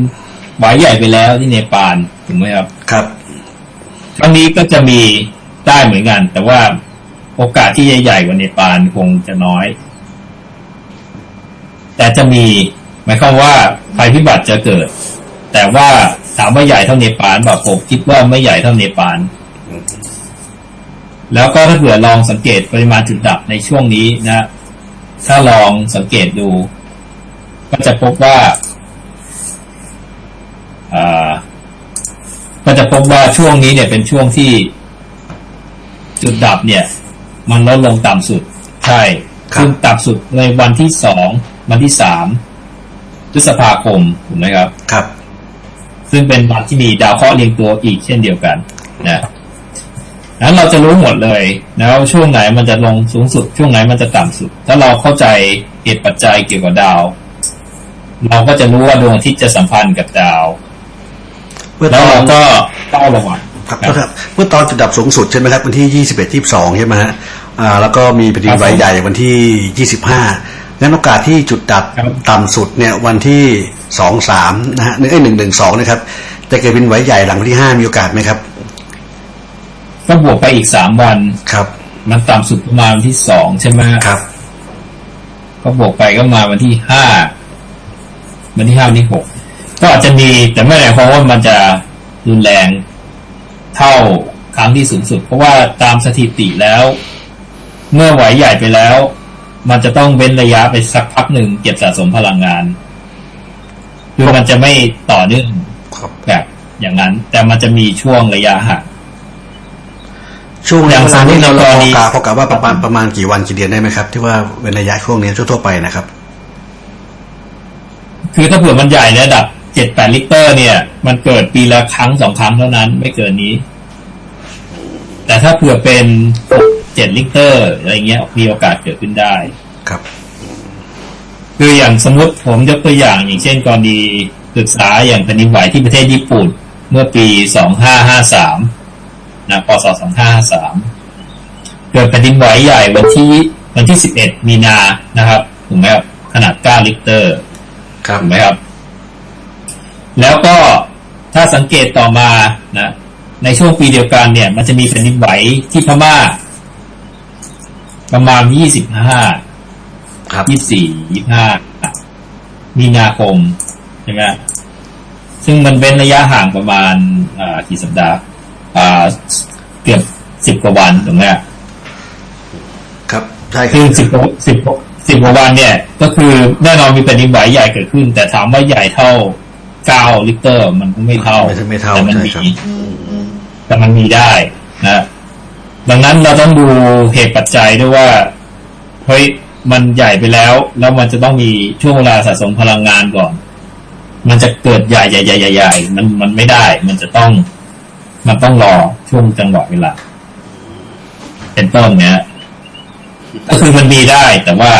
ไหวใหญ่ไปแล้วที่เนปาลถูกไหมครับ ครับค รั้งนี้ก็จะมีได้เหมือนกัน แต่ว่าโอกาสที่ใหญ่ๆกว่าเนปาลคงจะน้อย แต่จะมีหมายความว่าภัยพิบัติจะเกิด แต่ว่าถามว่าใหญ่เท่าเนปาลแบบผมคิดว่าไม่ใหญ่เท่าเนปาลแล้วก็ถ้าเผื่อลองสังเกตปริมาณจุดดับในช่วงนี้นะ ถ้าลองสังเกตดู ก็จะพบว่าอ่า พบว่าช่วงนี้เนี่ยเป็นช่วงที่จุดดับเนี่ย มันลดลงต่ำสุด ใช่ซึ่งต่ำสุดในวันที่สองวันที่สามพฤษภาคมถูกไหมครับ ครับ ซึ่งเป็นวันที่มีดาวเคราะห์เรียงตัวอีกเช่นเดียวกันนะนั้นเราจะรู้หมดเลยนะว่าช่วงไหนมันจะลงสูงสุด ช่วงไหนมันจะต่ำสุด ถ้าเราเข้าใจเหตุปัจจัยเกี่ยวกับดาว เราก็จะรู้ว่าดวงอาทิตย์จะสัมพันธ์กับดาว แล้วเราก็เฝ้าระวังครับครับเมื่อตอนจุดดับสูงสุดใช่ไหมครับวันที่ยี่สิบเอ็ดที่สองใช่ไหมฮะอ่าแล้วก็มีแผ่นดินไหวใหญ่วันที่ยี่สิบห้างั้นโอกาสที่จุดดับต่ำสุดเนี่ยวันที่สองสามนะฮะหนึ่งหนึ่งหนึ่งสองนะครับจะเกิดเป็นไหวใหญ่หลังวันที่ห้ามีโอกาสไหมครับก็บวกไปอีกสามวันครับ มันต่ำสุดประมาณวันที่สองใช่ไหมครับ ก็บวกไปก็มาวันที่ห้าวันที่ห้าวันที่หก ก็อาจจะมีแต่ไม่ได้เพราะว่ามันจะรุนแรงเท่าครั้งที่สูงสุด เพราะว่าตามสถิติแล้ว เมื่อไหวใหญ่ไปแล้ว มันจะต้องเว้นระยะไปสักพักหนึ่งเก็บสะสมพลังงานคือมันจะไม่ต่อเนื่องครับแบบอย่างนั้น แต่มันจะมีช่วงระยะห่างช่วงอย่างเวลานี้เราสมมุติในกเรารณีพอกาพอกาว่าประมาณประมาณกี่วันกี่เดือนได้ไหมครับ ที่ว่าเป็นระยะช่วงนี้ทั่วๆไปนะครับ คือถ้าเผื่อมันใหญ่ระดับ เจ็ดแปดลิตรเนี่ย มันเกิดปีละครั้งสองครั้งเท่านั้น ไม่เกินนี้ แต่ถ้าเผื่อเป็นหกเจ็ดลิตรอะไรเงี้ยมีโอกาสเกิดขึ้นได้ครับ คืออย่างสมมติผมยกตัวอย่างอย่างเช่นกรณีศึกษาอย่างแผ่นดินไหวที่ประเทศญี่ปุ่น เมื่อปีสองห้าห้าสามนะพศสองห้าห้าสามเกิดแผ่นดินไหวใหญ่วันที่วันที่สิบเอ็ดมีนานะครับถูกไหมครับขนาดเก้าลิตรครับถูกไหมครับ แล้วก็ถ้าสังเกตต่อมานะในช่วงปีเดียวกันเนี่ย มันจะมีแผ่นดินไหวที่พม่า ประมาณยี่สิบห้าครับยี่สี่ยี่ห้ามีนาคมใช่ไหมซึ่งมันเป็นระยะห่างประมาณอ่ากี่สัปดาห์อ่าเกือบสิบกว่าวันถูกไหมครับใช่ครัคืบอสิบสิบสิบกว่าวันเนี่ย ก็คือแน่นอนมีแผ่นดินไหวใหญ่เกิดขึ้น แต่ถามว่าใหญ่เท่า เก้าลิตรมันก็ไม่เท่าไม่ใช่ไม่เท่าแต่มันใช่มีครับแต่มันมีได้นะดังนั้นเราต้องดูเหตุปัจจัยด้วยว่าเฮ้ยมันใหญ่ไปแล้ว แล้วมันจะต้องมีช่วงเวลาสะสมพลังงานก่อน มันจะเกิดใหญ่ใหญ่ใหญ่ใหญ่ใหญ่มันมันไม่ได้ มันจะต้อง มันต้องรอช่วงจังหวะเวลาเป็นต้นเนี้ยก็คือมันมีได้แต่ว่า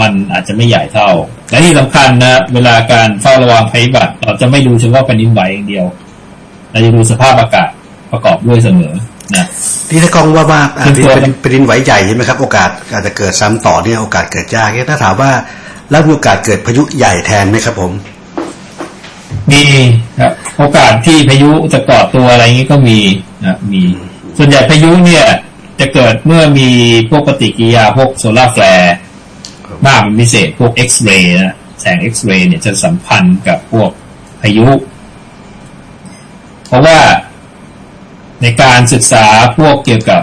มันอาจจะไม่ใหญ่เท่า และที่สำคัญนะเวลาการเฝ้าระวังภัยพิบัติเราจะไม่ดูเฉพาะแผ่นดินไหวอย่างเดียวเราจะดูสภาพอากาศประกอบด้วยเสมอนะที่ถ้ากล้องว่าว่าอ่าเป็นตัวเป็นเป็นดินไหวใหญ่ใช่ไหมครับ โอกาสอาจจะเกิดซ้ำต่อเนี่ยโอกาสเกิดยากเนี่ยถ้าถามว่าแล้วมีโอกาสเกิดพายุใหญ่แทนไหมครับผมมีครับโอกาสที่พายุจะเกาะตัวอะไรอย่างนี้ก็มีนะมี ส่วนใหญ่พายุเนี่ย จะเกิดเมื่อมีพวกปฏิกิริยาพวก solar flare มากเป็นพิเศษพวกเอ็กซเรย์นะแสงเอ็กซเรย์เนี่ยจะสัมพันธ์กับพวกพายุ เพราะว่าในการศึกษาพวกเกี่ยวกับ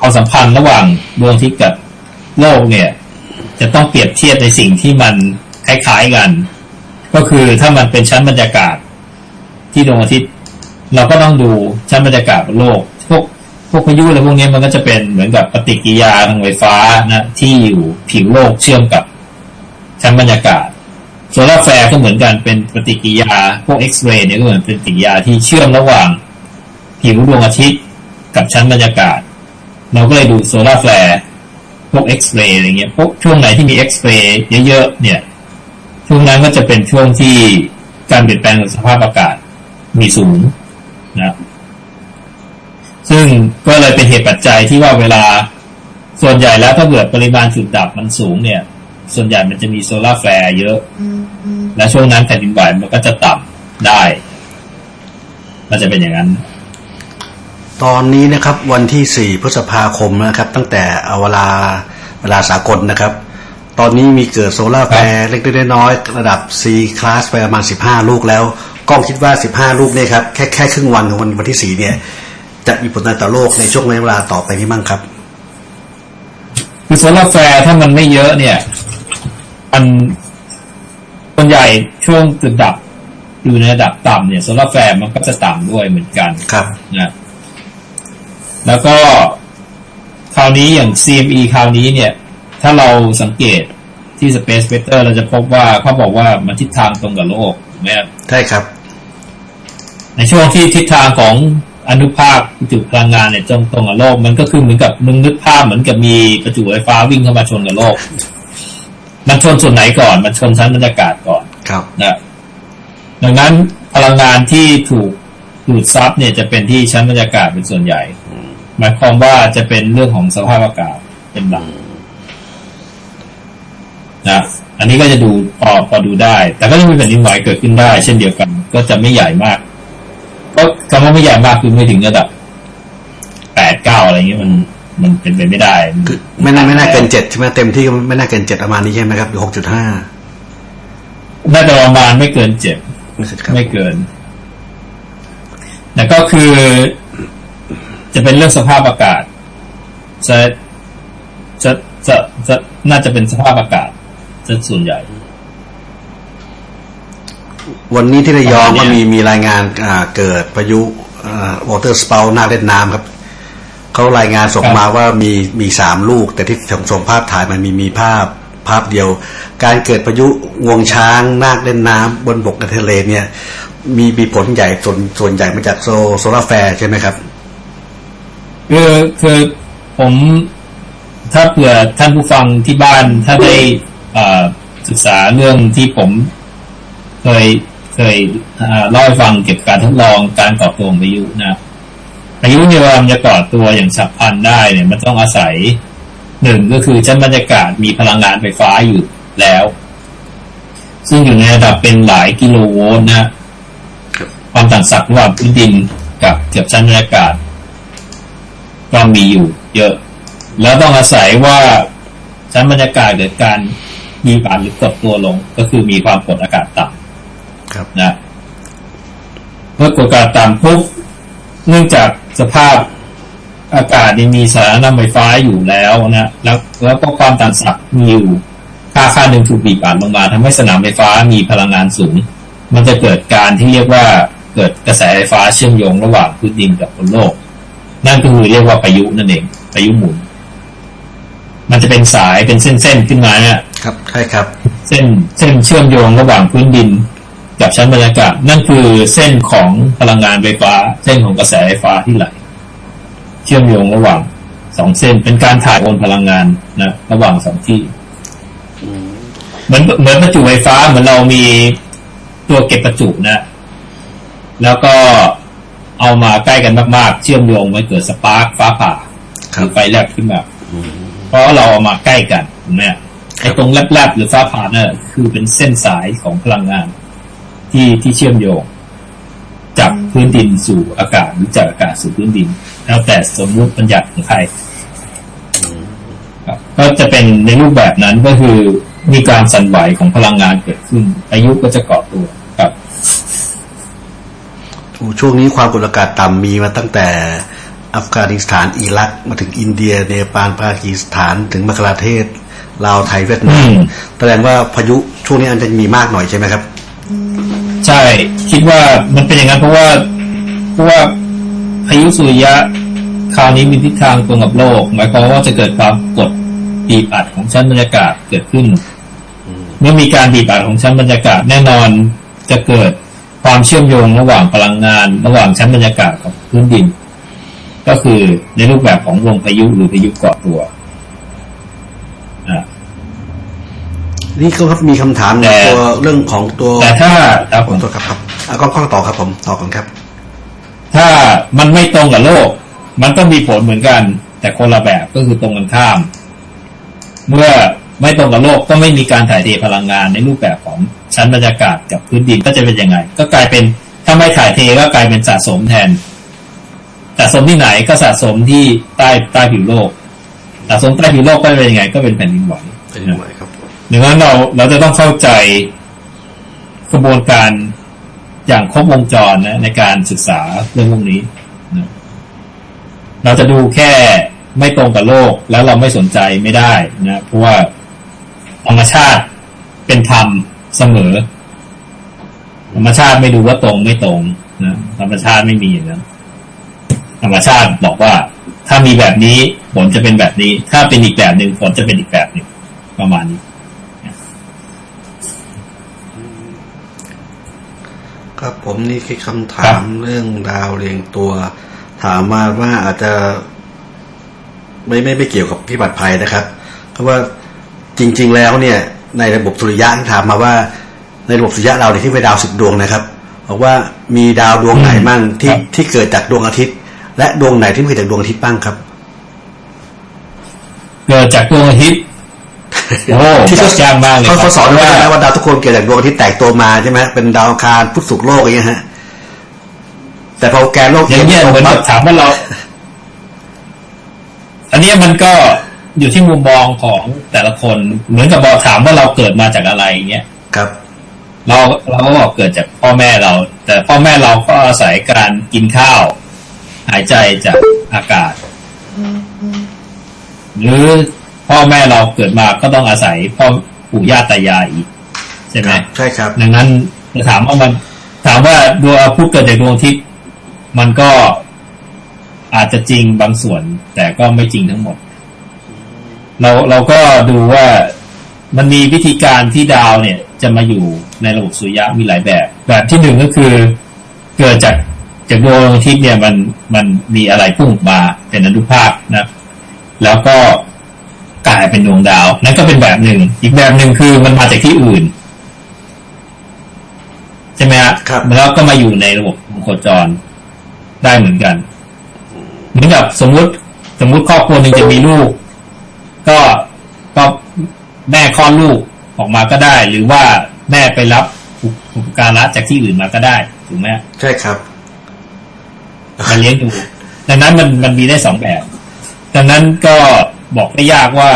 ความสัมพันธ์ระหว่างดวงอาทิตย์กับโลกเนี่ย จะต้องเปรียบเทียบในสิ่งที่มันคล้ายๆกัน ก็คือถ้ามันเป็นชั้นบรรยากาศที่ดวงอาทิตย์ เราก็ต้องดูชั้นบรรยากาศบนโลก พวก วกพายุอะไรพวกนี้มันก็จะเป็นเหมือนกับปฏิกิริยาทางไฟฟ้านะที่อยู่ผิวโลกเชื่อมกับชั้นบรรยากาศ solar flare ก็เหมือนกันเป็นปฏิกิริยาพวกเอ็กซเรย์เนี่ยก็เหมือนเป็นปฏิกิริยาที่เชื่อมระหว่างผิวดวงอาทิตย์กับชั้นบรรยากาศ เราก็เลยดู solar flare พวกเอ็กซเรย์อะไรเงี้ยพวกช่วงไหนที่มีเอ็กซเรย์เยอะๆเนี่ยช่วงนั้นก็จะเป็นช่วงที่การเปลี่ยนแปลงของสภาพอากาศมีสูงนะ ซึ่งก็เลยเป็นเหตุปัจจัยที่ว่าเวลาส่วนใหญ่แล้วถ้าเกิดปริมาณจุดดับมันสูงเนี่ย ส่วนใหญ่มันจะมี solar flare เยอะ และช่วงนั้นแผ่นดินไหวมันก็จะต่ำได้ก็จะเป็นอย่างนั้น ตอนนี้นะครับวันที่ 4 พฤษภาคมนะครับ ตั้งแต่เอาเวลาเวลาสากลนะครับ ตอนนี้มีเกิด solar flare เล็กๆน้อยๆระดับ C class ไปประมาณ 15 ลูกแล้วกล้องคิดว่า 15 ลูกเนี่ยครับแค่แค่ครึ่งวันของวันวันที่ 4 เนี่ย จะมีผลต่อโลกในช่วงเวลาต่อไปนี้บ้างครับคือ solar flare ถ้ามันไม่เยอะเนี่ย มันส่วนใหญ่ช่วงจุดดับอยู่ในระดับต่ำเนี่ย solar flare มันก็จะต่ำด้วยเหมือนกันครับนะแล้วก็คราวนี้อย่าง CME คราวนี้เนี่ย ถ้าเราสังเกตที่ Space Weather เราจะพบว่าเขาบอกว่ามันทิศทางตรงกับโลกถูกไหมครับใช่ครับ ในช่วงที่ทิศทางของ อนุภาคประจุพลังงานเนี่ยตรงตรงกับโลก มันก็คือเหมือนกับมึงนึกภาพเหมือนกับมีประจุไฟฟ้าวิ่งเข้ามาชนกับโลก มันชนส่วนไหนก่อน มันชนชั้นบรรยากาศก่อนครับนะดังนั้นพลังงานที่ถูกดูดซับเนี่ยจะเป็นที่ชั้นบรรยากาศเป็นส่วนใหญ่หมายความว่าจะเป็นเรื่องของสภาพอากาศเป็นหลักนะอันนี้ก็จะดูพอพอดูได้ แต่ก็จะมีแผ่นดินไหวเกิดขึ้นได้ เช่นเดียวกัน ก็จะไม่ใหญ่มาก ก็คำว่าไม่ใหญ่มากคือไม่ถึงระดับแปดเก้าอะไรเงี้ยมันมันเป็นไปไม่ได้คือไม่น่าไม่น่าเกินเจ็ดใช่ไหมเต็มที่ก็ไม่น่าเกินเจ็ดประมาณนี้ใช่ไหมครับหรือหกจุดห้าน่าจะประมาณไม่เกินเจ็ดไม่เกินแต่ก็คือ จะเป็นเรื่องสภาพอากาศ จะจะจะจะน่าจะเป็นสภาพอากาศจะส่วนใหญ่ วันนี้ที่ระยองก็มีมีรายงานเกิดพายุ waterspout นาคเล่นน้ำครับเขารายงานส่งมาว่ามีมีสามลูก แต่ที่ส่งส่งภาพถ่ายมันมีมีภาพภาพเดียว การเกิดพายุงวงช้างนาคเล่นน้ำบนบกในทะเลเนี่ย มีมีผลใหญ่ส่วนส่วนใหญ่มาจาก so solar flare ใช่ไหมครับคือคือผมถ้าเผื่อท่านผู้ฟังที่บ้านถ้าได้ศึกษาเรื่องที่ผมเคย เคยเล่าให้ฟังเกี่ยวกับการทดลองการก่อตัวของพายุนะพายุเนี่ยมันจะก่อตัวอย่างฉับพลันได้เนี่ย มันต้องอาศัยหนึ่งก็คือชั้นบรรยากาศมีพลังงานไฟฟ้าอยู่แล้ว ซึ่งอยู่ในระดับเป็นหลายกิโลโวลต์นะความต่างศักย์ระหว่างพื้นดินกับเกือบชั้นบรรยากาศก็มีอยู่ เยอะ แล้วต้องอาศัยว่าชั้นบรรยากาศเกิดการมีการหรือกดตัวลง ก็คือมีความกดอากาศต่ำ นะเมื่อกดอากาศต่ำปุ๊บเนื่องจากสภาพอากาศมีสารน้ำไฟฟ้าอยู่แล้วนะแล้วแล้วก็ความต่างศักย์มีอยู่ค่าค่าหนึ่งถูกบีบอัดลงมาทำให้สนามไฟฟ้ามีพลังงานสูง มันจะเกิดการที่เรียกว่าเกิดกระแสไฟฟ้าเชื่อมโยงระหว่างพื้นดินกับบนโลก นั่นก็คือเรียกว่าพายุนั่นเองพายุหมุน มันจะเป็นสายเป็นเส้นๆขึ้นมาเนี่ยครับใช่ครับ เส้นเส้นเชื่อมโยงระหว่างพื้นดิน กับชั้นบรรยากาศ นั่นคือเส้นของพลังงานไฟฟ้า เส้นของกระแสไฟฟ้าที่ไหล เชื่อมโยงระหว่างสองเส้นเป็นการถ่ายโอนพลังงานนะระหว่างสองที่เหมือนเหมือนประจุไฟฟ้าเหมือนเรามีตัวเก็บประจุนะ แล้วก็เอามาใกล้กันมากๆ เชื่อมโยงไว้เกิดสปาร์กฟ้าผ่าหรือไฟแลบขึ้นมาเพราะเราเอามาใกล้กันเนี่ยไอ้ตรงแลบๆหรือฟ้าผ่าเนี่ยคือเป็นเส้นสายของพลังงาน ที่ที่เชื่อมโยง จากพื้นดินสู่อากาศหรือจากอากาศสู่พื้นดิน แล้วแต่สมมุติบัญญัติของใครก็จะเป็นในรูปแบบนั้นก็คือมีการสั่นไหวของพลังงานเกิดขึ้น อายุก็จะเกาะตัวครับช่วงนี้ความกดอากาศต่ำมีมาตั้งแต่อัฟกานิสถานอิรักมาถึงอินเดียเนปาลปากีสถานถึงมกราเทศลาวไทยเวียดนามแสดงว่าพายุช่วงนี้อันจะมีมากหน่อยใช่ไหมครับ ใช่ คิดว่ามันเป็นอย่างนั้นเพราะว่าเพราะว่าพายุสุริยะคราวนี้มีทิศทางตรงกับโลก หมายความว่าจะเกิดความกดบีบอัดของชั้นบรรยากาศเกิดขึ้น เมื่อมีการบีบอัดของชั้นบรรยากาศแน่นอนจะเกิดความเชื่อมโยงระหว่างพลังงาน ระหว่างชั้นบรรยากาศกับพื้นดิน ก็คือในรูปแบบของวงพายุหรือพายุเกาะตัว นี่ก็ครับมีคำถามในตัวเรื่องของตัวแต่ถ้าครับผมตัวครับครับก็ข้อต่อครับผมต่อก่อนครับ ถ้ามันไม่ตรงกับโลก มันก็มีผลเหมือนกัน แต่คนละแบบก็คือตรงกันข้าม เมื่อไม่ตรงกับโลกก็ไม่มีการถ่ายเทพลังงานในรูปแบบของชั้นบรรยากาศกับพื้นดินก็จะเป็นยังไง ก็กลายเป็นถ้าไม่ถ่ายเทก็กลายเป็นสะสมแทนสะสมที่ไหนก็สะสมที่ใต้ใต้ผิวโลกสะสมใต้ผิวโลกก็เป็นยังไง ก็เป็นแผ่นดินไหวแผ่น ดังนั้นเราเราจะต้องเข้าใจกระบวนการอย่างครบวงจรนะในการศึกษาเรื่องพวกนี้นะเราจะดูแค่ไม่ตรงกับโลกแล้วเราไม่สนใจไม่ได้นะเพราะว่าธรรมชาติเป็นธรรมเสมอ ธรรมชาติไม่ดูว่าตรงไม่ตรงนะธรรมชาติไม่มีอย่างนั้นธรรมชาติบอกว่า ถ้ามีแบบนี้ผลจะเป็นแบบนี้ ถ้าเป็นอีกแบบหนึ่งผลจะเป็นอีกแบบหนึ่งประมาณนี้ ครับผมนี่คือคำถามเรื่องดาวเรียงตัว ถามมาว่าอาจจะ ไม่ไม่ไม่เกี่ยวกับพิบัติภัยนะครับเพราะว่าจริง ๆ แล้วเนี่ย ในระบบสุริยะถามมาว่า ในระบบสุริยะเราเนี่ยที่เป็นดาวสิบดวงนะครับบอกว่ามีดาวดวงไหนมั่งที่ที่เกิดจากดวงอาทิตย์ และดวงไหนที่เกิดจากดวงอาทิตย์บ้างครับ เกิดจากดวงอาทิตย์ ที่เขายางมากเลยเขาสอนว่าว่าดาวทุกคนเกิดจากดวงอาทิตย์แตกตัวมาใช่ไหมเป็นดาวคารพุธสุกโลกอย่างเงี้ยฮะ แต่แต่พอแกนโลกอย่างเงี้ยเหมือนกับถามว่าเรา อันนี้มันก็อยู่ที่มุมมองของแต่ละคน เหมือนกับบอกถามว่าเราเกิดมาจากอะไรเงี้ยครับ เราเราก็บอกเกิดจากพ่อแม่เรา แต่พ่อแม่เราก็อาศัยการกินข้าว หายใจจากอากาศหรือ พ่อแม่เราเกิดมาก็ต้องอาศัยพ่อปู่ย่าตายายอีกใช่ไหมใช่ครับ ดังนั้นจะถามว่ามัน ถามว่าดวงพูดเกิดจากดวงอาทิตย์มันก็อาจจะจริงบางส่วน แต่ก็ไม่จริงทั้งหมด เราเราก็ดูว่ามันมีวิธีการที่ดาวเนี่ย จะมาอยู่ในระบบสุริยะมีหลายแบบ แบบที่หนึ่งก็คือเกิดจากจากดวงอาทิตย์เนี่ยมันมันมีอะไรพุ่งออกมาเป็นอนุภาคนะ แล้วก็ กลายเป็นดวงดาว นั่นก็เป็นแบบหนึ่ง อีกแบบหนึ่งคือมันมาจากที่อื่น ใช่ไหมฮะครับแล้วก็มาอยู่ในระบบวงโคจรได้เหมือนกันเหมือนกับสมมุติ สมมุติครอบครัวหนึ่งจะมีลูก ก็ก็แม่คลอดลูกออกมาก็ได้ หรือว่าแม่ไปรับอุปการะจากที่อื่นมาก็ได้ถูกไหมฮะใช่ครับมาเลี้ยงดูดังนั้นมันมันมีได้สองแบบ ดังนั้นก็ บอกไม่ยากว่า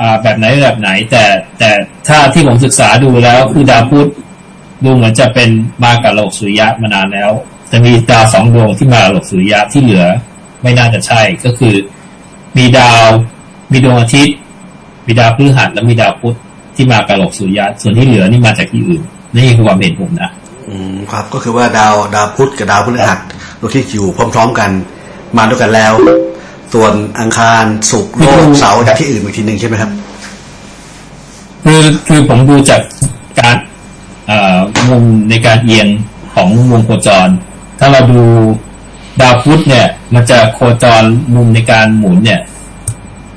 อ่าแบบไหนแบบไหน แต่แต่ถ้าที่ผมศึกษาดูแล้วคือดาวพุธดูเหมือนจะเป็นมากับโลกสุริยะมานานแล้ว จะมีดาวสองดวงที่มากับโลกสุริยะที่เหลือ ไม่น่าจะใช่ก็คือ มีดาว มีดวงอาทิตย์ มีดาวพฤหัสและมีดาวพุธที่มากับโลกสุริยะ ส่วนที่เหลือนี่มาจากที่อื่น นี่คือความเห็นผมนะอืมครับก็คือว่าดาวดาวพุธกับดาวพฤหัสโดยที่อยู่พร้อม ๆ กัน มาด้วยกันแล้ว ส่วนอังคารศุกร์โลกเสาร์จากที่อื่นอีกทีหนึ่งใช่ไหมครับคือคือผมดูจากการเอ่อมุมในการเอียงของวงโคจร ถ้าเราดูดาวพุธเนี่ย มันจะโคจรมุมในการหมุนเนี่ย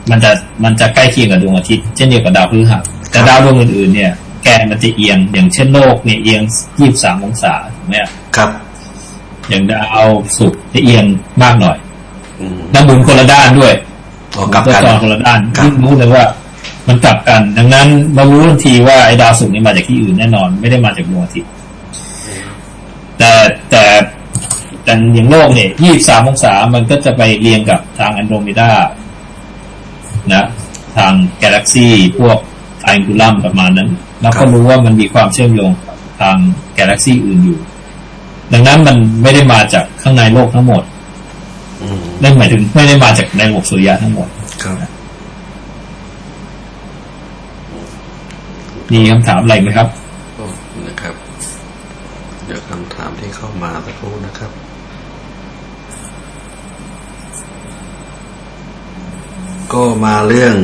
มันจะมันจะใกล้เคียงกับดวงอาทิตย์เช่นเดียวกับดาวพฤหัสแต่ดาวดวงอื่นๆเนี่ย แกนมันจะเอียง อย่างเช่นโลกเนี่ยเอียงยี่สามองศาถูกไหมครับ อย่างดาวศุกร์จะเอียงมากหน่อย อืมแล้วหมุนคนละด้านด้วยอ๋อกลับโคกันจรคนละด้านครับยิ่งรู้เลยว่า มันกลับกัน ดังนั้นเรารู้ทันทีว่าไอ้ดาวศุกร์นี่มาจากที่อื่นแน่นอน ไม่ได้มาจากดวงอาทิตย์แต่แต่แต่อย่างโลกเนี่ยยี่สามองศามันก็จะไปเรียงกับทางแอนโดรเมดานะทางกาแล็กซีพวกไอคูลัมประมาณนั้น แล้วก็รู้ว่ามันมีความเชื่อมโยงกับทางกาแล็กซีอื่นอยู่ ดังนั้นมันไม่ได้มาจากข้างในโลกทั้งหมดอืม นั่นหมายถึงไม่ได้มาจากในระบบสุริยะทั้งหมดครับมีคำถามอะไรไหมครับโอ้นะครับ เดี๋ยวคำถามที่เข้ามาสักครู่นะครับก็มาเรื่อง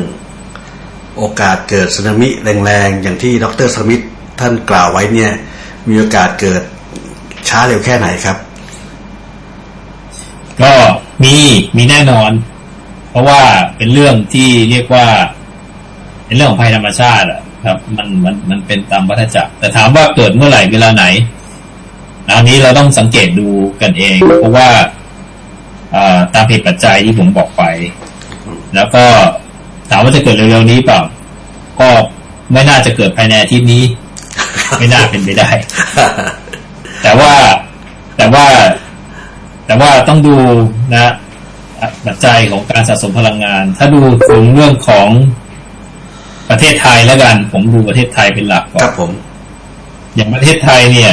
โอกาสเกิดสึนามิแรงๆ อย่างที่ดรสมิธท่านกล่าวไว้เนี่ย มีโอกาสเกิดช้าเร็วแค่ไหนครับ ก็ มีมีแน่นอน เพราะว่าเป็นเรื่องที่เรียกว่า เป็นเรื่องของภัยธรรมชาติอะครับ มันมันมันเป็นตามวัฏจักรแต่ถามว่าเกิดเมื่อไหร่เวลาไหนอันนี้เราต้องสังเกตดูกันเอง เพราะว่าอ่าตามเหตุปัจจัยที่ผมบอกไป แล้วก็ถามว่าจะเกิดเร็วๆนี้เปล่า ก็ไม่น่าจะเกิดภายในอาทิตย์นี้ ไม่น่าเป็นไปได้ แต่ว่าแต่ว่า แต่ว่าต้องดูนะปัจจัยของการสะสมพลังงาน ถ้าดูถึงเรื่องของประเทศไทยแล้วกัน ผมดูประเทศไทยเป็นหลักก่อครันบผม อย่างประเทศไทยเนี่ย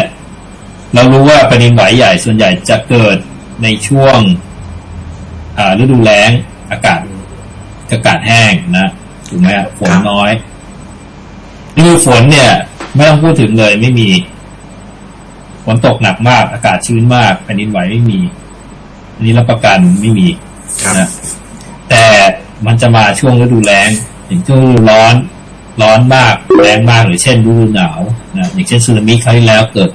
เรารู้ว่าแผ่นดินไหวใหญ่ส่วนใหญ่จะเกิดในช่วงอ่าฤดูแล้งอากาศอากาศแห้งนะถูกไหมฮะฝนน้อยฤดูฝนเนี่ย ไม่ต้องพูดถึงเลยไม่มี ฝนตกหนักมาก อากาศชื้นมากแผ่นดินไหวไม่มีอั นนี้รับประกันไม่มีครับนะแต่มันจะมาช่วงฤดูแล้งอย่างช่วงฤดูร้อน ร้อนมากแรงมากหรือเช่นฤดูหนาวนะอย่างเช่นสึนามิครั้งที่แล้วเกิด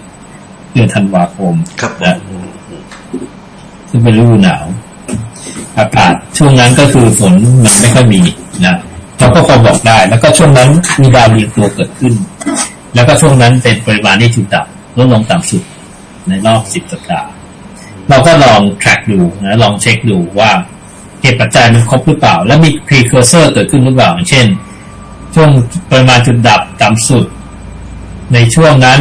เดือนธันวาคมครับผนะมซึ่งเป็นฤดูหนาว อากาศช่วงนั้นก็คือฝนมันไม่ค่อยมีนะเราก็พอบอกได้ แล้วก็ช่วงนั้นมีดาวเรียงตัวเกิดขึ้น แล้วก็ช่วงนั้นเป็นปริมาณที่ถูกดับลดลงต่ำสุดในรอบสิบสัปดาห์ เราก็ลอง track ดูนะลองเช็คดูว่าเหตุปัจจัยมันครบหรือเปล่า แล้วมี precursor เกิดขึ้นหรือเปล่าเช่น ช่วงปริมาณจุดดับต่ำสุด ในช่วงนั้น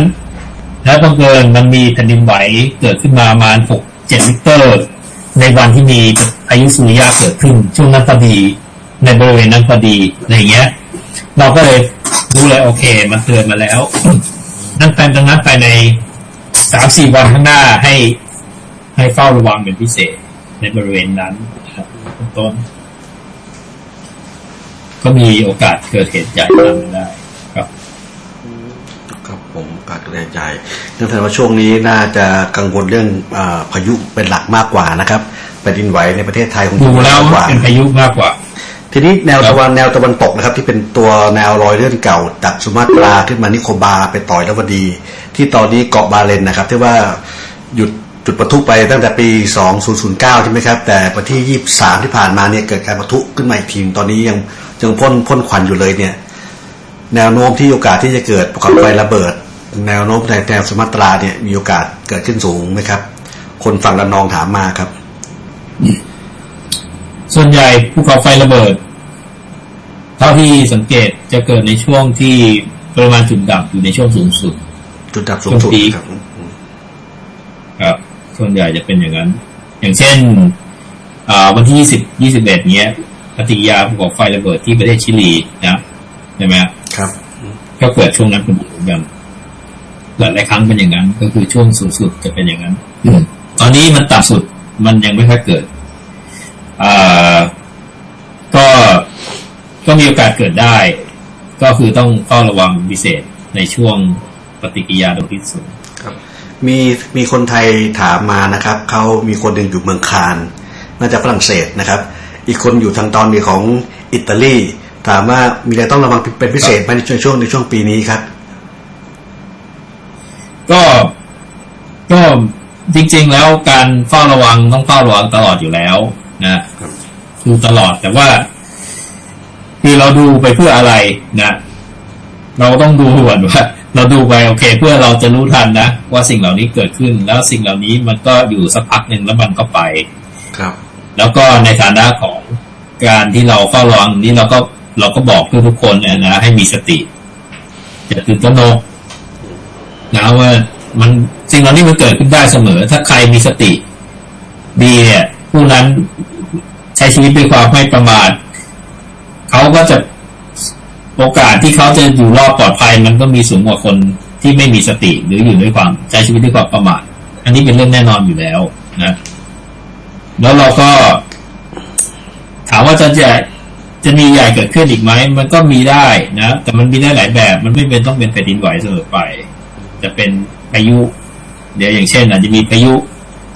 แล้วบังเอิญมันมีแผ่นดินไหวเกิดขึ้นมาประมาณหกเจ็ดลิตรในวันที่มีอายุสุริยะเกิดขึ้น ช่วงนั้นพอดีในบริเวณนั้นพอดีอะไรเงี้ย เราก็เลยรู้เลยโอเค มันเตือนมาแล้วนั่นแปลดังนั้นไปในสามสี่วันข้างหน้าให้ ให้เฝ้าระวังเป็นพิเศษในบริเวณนั้นนะครับต้น ก็มีโอกาสเกิดเหตุใหญ่ตามมาได้ครับ ครับผมกาดกระจายนั่นแสดงว่าช่วงนี้น่าจะกังวลเรื่องอาพายุเป็นหลักมากกว่านะครับแผ่นดินไหวในประเทศไทยคงจะดูแล้วมากกว่าเป็นพายุมากกว่า ทีนี้แนวตะวันแนวตะวันตกนะครับ ที่เป็นตัวแนวรอยเลื่อนเก่าจากสุมาตราขึ้นมานิโคบาไปต่อยแล้ววดี ที่ตอนนี้เกาะบาเลนนะครับ ที่ว่าหยุด จุดประทุไปตั้งแต่ปี 2009 ใช่ไหมครับ แต่วันที่ 23 ที่ผ่านมาเนี่ยเกิดการประทุขึ้นมาอีกทีตอนนี้ยังยังพ่นพ่นควันอยู่เลยเนี่ย แนวโน้มที่โอกาสที่จะเกิดภูเขาไฟระเบิด แนวโน้มในแนวสุมาตราเนี่ยมีโอกาสเกิดขึ้นสูงไหมครับ คนฝั่งระนองถามมาครับ ส่วนใหญ่ภูเขาไฟระเบิด เท่าที่สังเกตจะเกิดในช่วงที่ปริมาณจุดดับอยู่ในช่วงสูงสุด จุดดับสูงสุดช่วงปีครับครับ ส่วนใหญ่จะเป็นอย่างนั้น อย่างเช่นอ่าวันที่ยี่สิบยี่สิบเอ็ดเนี้ยปฏิกิริยาภูเขาไฟระเบิดที่ประเทศชิลีนะใช่ไหมฮะครับ ก็เกิดช่วงนั้นเป็นเหมือนกันหลายหลายครั้งเป็นอย่างนั้น ก็คือช่วงสูงสุดจะเป็นอย่างนั้นตอนนี้มันต่ำสุดมันยังไม่ค่อยเกิดอ่าก็ก็มีโอกาสเกิดได้ ก็คือต้องเฝ้าระวังพิเศษในช่วงปฏิกิริยาโดยที่สุดครับ มีมีคนไทยถามมานะครับเขามีคนหนึ่งอยู่เมืองคานน่าจะฝรั่งเศสนะครับ อีกคนอยู่ทางตอนเหนือของอิตาลีถามว่ามีอะไรต้องระวังเป็นพิเศษไหมในช่วงช่วงในช่วงปีนี้ครับ ก็ก็จริง ๆ แล้วการเฝ้าระวังต้องเฝ้าระวังตลอดอยู่แล้วนะดูตลอดแต่ว่า คือเราดูไปเพื่ออะไรนะ เราต้องดูก่อนว่า เราดูไปโอเค เพื่อเราจะรู้ทันนะ ว่าสิ่งเหล่านี้เกิดขึ้น แล้วสิ่งเหล่านี้มันก็อยู่สักพักหนึ่งแล้วมันก็ไป ครับ แล้วก็ในฐานะของการที่เราเฝ้าระวังนี้เราก็เราก็บอกเพื่อทุกคนนะนะให้มีสติอย่าตื่นตระหนกนะว่ามันสิ่งเหล่านี้มันเกิดขึ้นได้เสมอ ถ้าใครมีสติ ดีเนี่ยผู้นั้นใช้ชีวิตด้วยความไม่ประมาทเขาก็จะ โอกาสที่เขาจะอยู่รอดปลอดภัย มันก็มีสูงกว่าคนที่ไม่มีสติหรืออยู่ด้วยความใช้ชีวิตด้วยความประมาทอันนี้เป็นเรื่องแน่นอนอยู่แล้วนะแล้วเราก็ ถามว่าจะจะจะมีใหญ่เกิดขึ้นอีกไหมมันก็มีได้นะแต่มันมีได้หลายแบบ มันไม่เป็นต้องเป็นแผ่นดินไหวเสมอไป จะเป็นพายุ เดี๋ยวอย่างเช่นอาจจะมีพายุ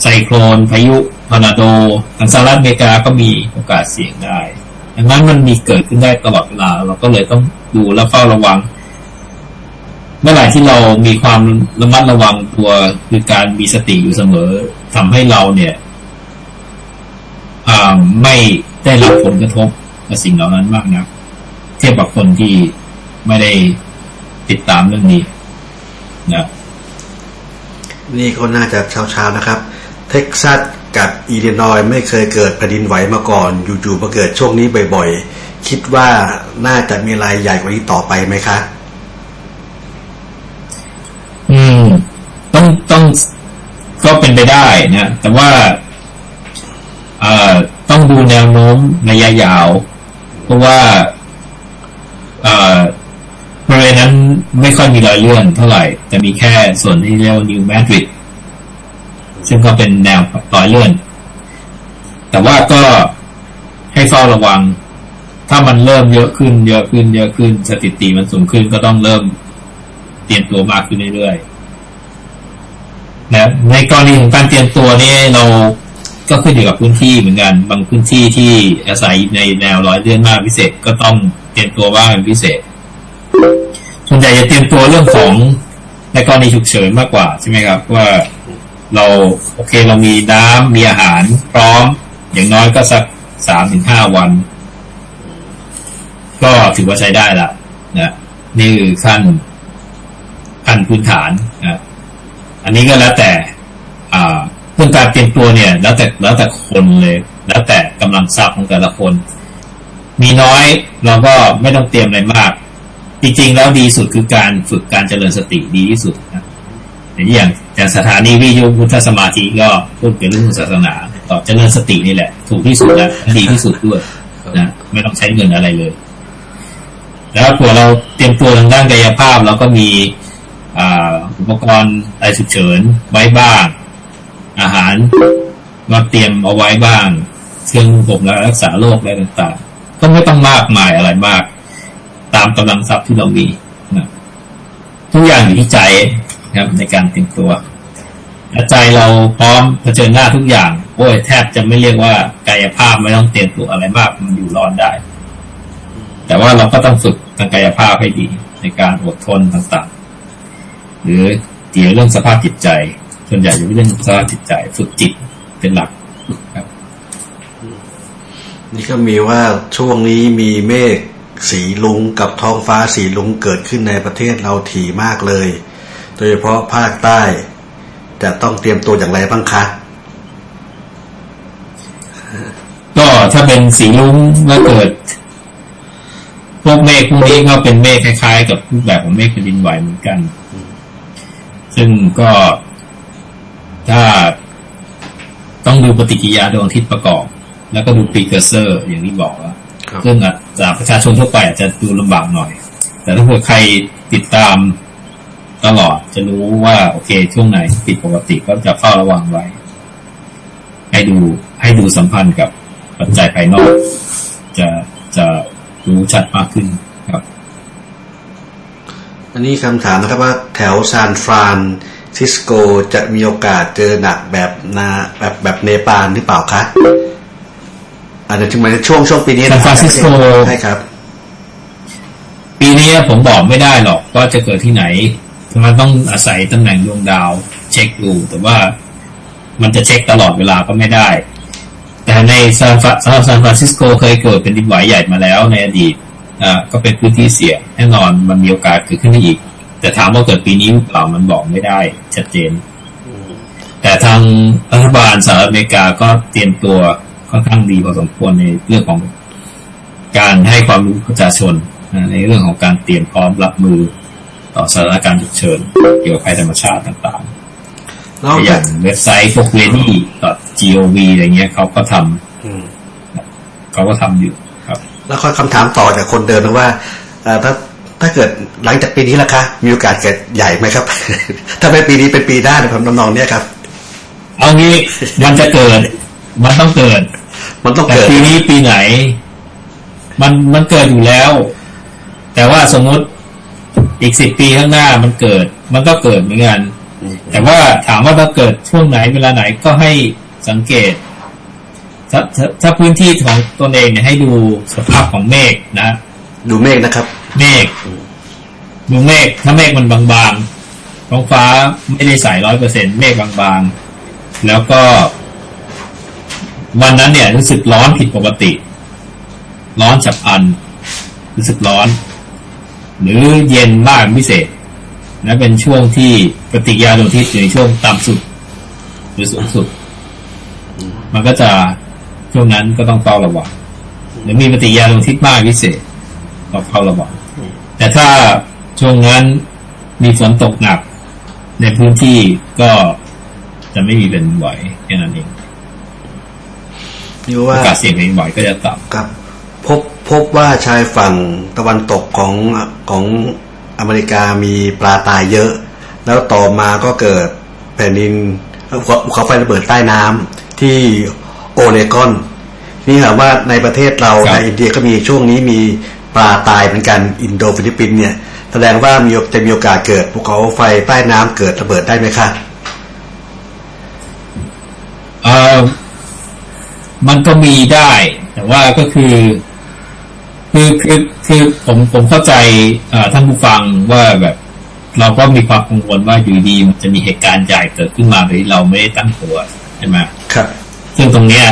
ไซโคลนพายุทอร์นาโดทางสหรัฐอเมริกาก็มีโอกาสเสี่ยงได้ ดังนั้นมันมีเกิดขึ้นได้ตลอดเวลา เราก็เลยต้องดูและเฝ้าระวัง เมื่อไหร่ที่เรามีความระมัดระวังตัวคือการมีสติอยู่เสมอทำให้เราเนี่ยไม่ได้รับผลกระทบกับสิ่งเหล่านั้นมากนะ เทียบกับคนที่ไม่ได้ติดตามเรื่องนี้นะนี่ก็น่าจะเช้าๆนะครับ เท็กซัส กับอีลินอยไม่เคยเกิดแผ่นดินไหวมาก่อน อยู่ๆมาเกิดช่วงนี้บ่อยๆ คิดว่าน่าจะมีรายใหญ่กว่านี้ต่อไปไหมคะ อืม ต้องต้องก็เป็นไปได้นะแต่ว่าเอ่อต้องดูแนวโน้มระยะยาว เพราะว่าเอ่อบริเวณนั้นไม่ค่อยมีรอยเลื่อนเท่าไหร่จะมีแค่ส่วนที่เรียกว่านิวแมดริด ซึ่งก็เป็นแนวรอยเลื่อน แต่ว่าก็ให้เฝ้าระวัง ถ้ามันเริ่มเยอะขึ้น เยอะขึ้น เยอะขึ้น สถิติมันสูงขึ้นก็ต้องเริ่มเตรียมตัวมากขึ้นเรื่อยๆนะในกรณีของการเตรียมตัวนี่เราก็ขึ้นอยู่กับพื้นที่เหมือนกัน บางพื้นที่ที่อาศัยในแนวร้อยเลื่อนมากพิเศษก็ต้องเตรียมตัวว่าเป็นพิเศษ ส่วนใหญ่จะเตรียมตัวเรื่องของในกรณีฉุกเฉินมากกว่าใช่ไหมครับ ว่า เราโอเคเรามีน้ำมีอาหารพร้อม อย่างน้อยก็สักสามถึงห้าวัน ก็ถือว่าใช้ได้ละนะนี่คือขั้นขั้นพื้นฐานนะอันนี้ก็แล้วแต่ อ่าเรื่องการเตรียมตัวเนี่ย แล้วแต่แล้วแต่คนเลย แล้วแต่กำลังทรัพย์ของแต่ละคน มีน้อยเราก็ไม่ต้องเตรียมอะไรมาก จริงๆแล้วดีสุดคือการฝึกการเจริญสติดีที่สุดนะอย่าง อย่างสถานีวิทยุพุทธสมาธิก็พูดเกี่ยวกับเรื่องศาสนา ต่อเจริญสตินี่แหละ ถูกที่สุดแล้วดีที่สุดด้วยนะไม่ต้องใช้เงินอะไรเลย แล้วพอเราเตรียมตัวทางด้านกายภาพเราก็มีอุปกรณ์อะไรฉุกเฉินไว้บ้าง อาหารก็เตรียมเอาไว้บ้างเครื่องบ่มและรักษาโรคอะไรต่างๆ ก็ไม่ต้องมากมายอะไรมาก ตามกำลังทรัพย์ที่เรามีนะทุกอย่างอยู่ที่ใจ ครับ ในการเตรียมตัวใจเราพร้อมเผชิญหน้าทุกอย่าง โอ้ยแทบจะไม่เรียกว่ากายภาพไม่ต้องเตรียมตัวอะไรมาก มันอยู่รอดได้ แต่ว่าเราก็ต้องฝึกทางกายภาพให้ดี ในการอดทนต่างๆ หรือเกี่ยวเรื่องสภาพจิตใจ ส่วนใหญ่อยู่เรื่องสภาพจิตใจ ฝึกจิตเป็นหลักครับนี่ก็มีว่าช่วงนี้มีเมฆสีลุงกับท้องฟ้าสีลุงเกิดขึ้นในประเทศเราถี่มากเลย โดยเฉพาะภาคใต้ จะต้องเตรียมตัวอย่างไรบ้างคะ ก็ถ้าเป็นสีลุ้งแล้วเกิด พวกเมฆพวกนี้ก็เป็นเมฆคล้าย ๆ กับรูปแบบของเมฆแผ่นดินไหวเหมือนกัน ซึ่งก็ถ้าต้องดูปฏิกิริยาดวงอาทิตย์ประกอบ แล้วก็ดู precursor อย่างที่บอกว่าซึ่งอาจจะประชาชนทั่วไปอาจจะดูลำบากหน่อย แต่ถ้าเกิดใครติดตาม ตลอดจะรู้ว่าโอเค ช่วงไหนผิดปกติก็จะเฝ้าระวังไว้ ให้ดูให้ดูสัมพันธ์กับปัจจัยภายนอก จะจะรู้ชัดมากขึ้นครับ อันนี้คำถามนะครับว่าแถวซานฟรานซิสโกจะมีโอกาสเจอหนักแบบนาแบบแบบเนปาลหรือเปล่าคะอาจจะถึงมาช่วงช่วงปีนี้ซานฟรานซิสโกใช่ครับ ปีนี้ผมบอกไม่ได้หรอกว่าจะเกิดที่ไหน มันต้องอาศัยตำแหน่งดวงดาวเช็คดู แต่ว่ามันจะเช็คตลอดเวลาก็ไม่ได้ แต่ในซานฟรานซิสโกเคยเกิดเป็นดินไหวใหญ่มาแล้วในอดีตอ่าก็เป็นพื้นที่เสี่ยงแน่นอนมันมีโอกาสเกิดขึ้นได้อีก แต่ถามว่าเกิดปีนี้หรือเปล่ามันบอกไม่ได้ชัดเจน แต่ทางรัฐบาลสหรัฐอเมริกาก็เตรียมตัวค่อนข้างดีพอสมควรในเรื่องของการให้ความรู้ประชาชนในเรื่องของการเตรียมพร้อมรับมือ ต่อสถานการณ์ฉุกเฉินเกี่ยวกับภัยธรรมชาติต่างๆอย่างเว็บไซต์พวก ready.gov อะไรเงี้ยเขาก็ทำเขาก็ทำอยู่ครับ แล้วค่อยคำถามต่อจากคนเดิมนะว่าถ้าถ้าเกิดหลังจากปีนี้ล่ะคะ มีโอกาสเกิดใหญ่ไหมครับ ถ้าไม่ปีนี้เป็นปีหน้าในความนองเนี้ยครับ เอางี้มันจะเกิด มันต้องเกิด มันต้องเกิดปีนี้ปีไหน มันมันเกิดอยู่แล้ว แต่ว่าสมมติ อีกสิบปีข้างหน้ามันเกิด มันก็เกิดเหมือนกัน แต่ว่าถามว่าถ้าเกิดช่วงไหนเวลาไหนก็ให้สังเกต ถ้าถ้าพื้นที่ของตนเองเนี่ยให้ดูสภาพของเมฆนะ ดูเมฆนะครับ เมฆดูเมฆถ้าเมฆมันบางๆท้องฟ้าไม่ได้ใสร้อยเปอร์เซ็นเมฆบางๆ แล้วก็ วันนั้นเนี่ยรู้สึกร้อนผิดปกติ ร้อนฉับอันรู้สึกร้อน หรือเย็นมากพิเศษนะเป็นช่วงที่ปฏิกิริยาดวงอาทิตย์อยู่ในช่วงต่ำสุด หรือสูงสุด มันก็จะช่วงนั้นก็ต้องเฝ้าระวังหรือมีปฏิกิริยาดวงอาทิตย์มากพิเศษต้องเฝ้าระวังแต่ถ้าช่วงนั้นมีฝนตกหนัก ในพื้นที่ก็จะไม่มีเป็นไหวแค่นั้นเองโอกาสเสี่ยงเป็นไหวก็จะต่ำครับ พบ พบว่าชายฝั่งตะวันตกของของอเมริกามีปลาตายเยอะ แล้วต่อมาก็เกิดแผ่นดินภูเขาไฟระเบิดใต้น้ำที่โอเรกอน นี่ถามว่าในประเทศเราในอินเดียก็มีช่วงนี้มีปลาตายเหมือนกันอินโดฟิลิปปินเนี่ยแสดงว่ามีจะมีโอกาสเกิดภูเขาไฟใต้น้ำเกิดระเบิดได้ไหมคะเออมันก็มีได้ แต่ว่าก็คือ คือคือคือผมผมเข้าใจท่านผู้ฟังว่าแบบเราก็มีความกังวลว่าอยู่ดีมันจะมีเหตุการณ์ใหญ่เกิดขึ้นมาโดยเราไม่ได้ตั้งตัวใช่ไหมครับ ซึ่งตรงเนี้ย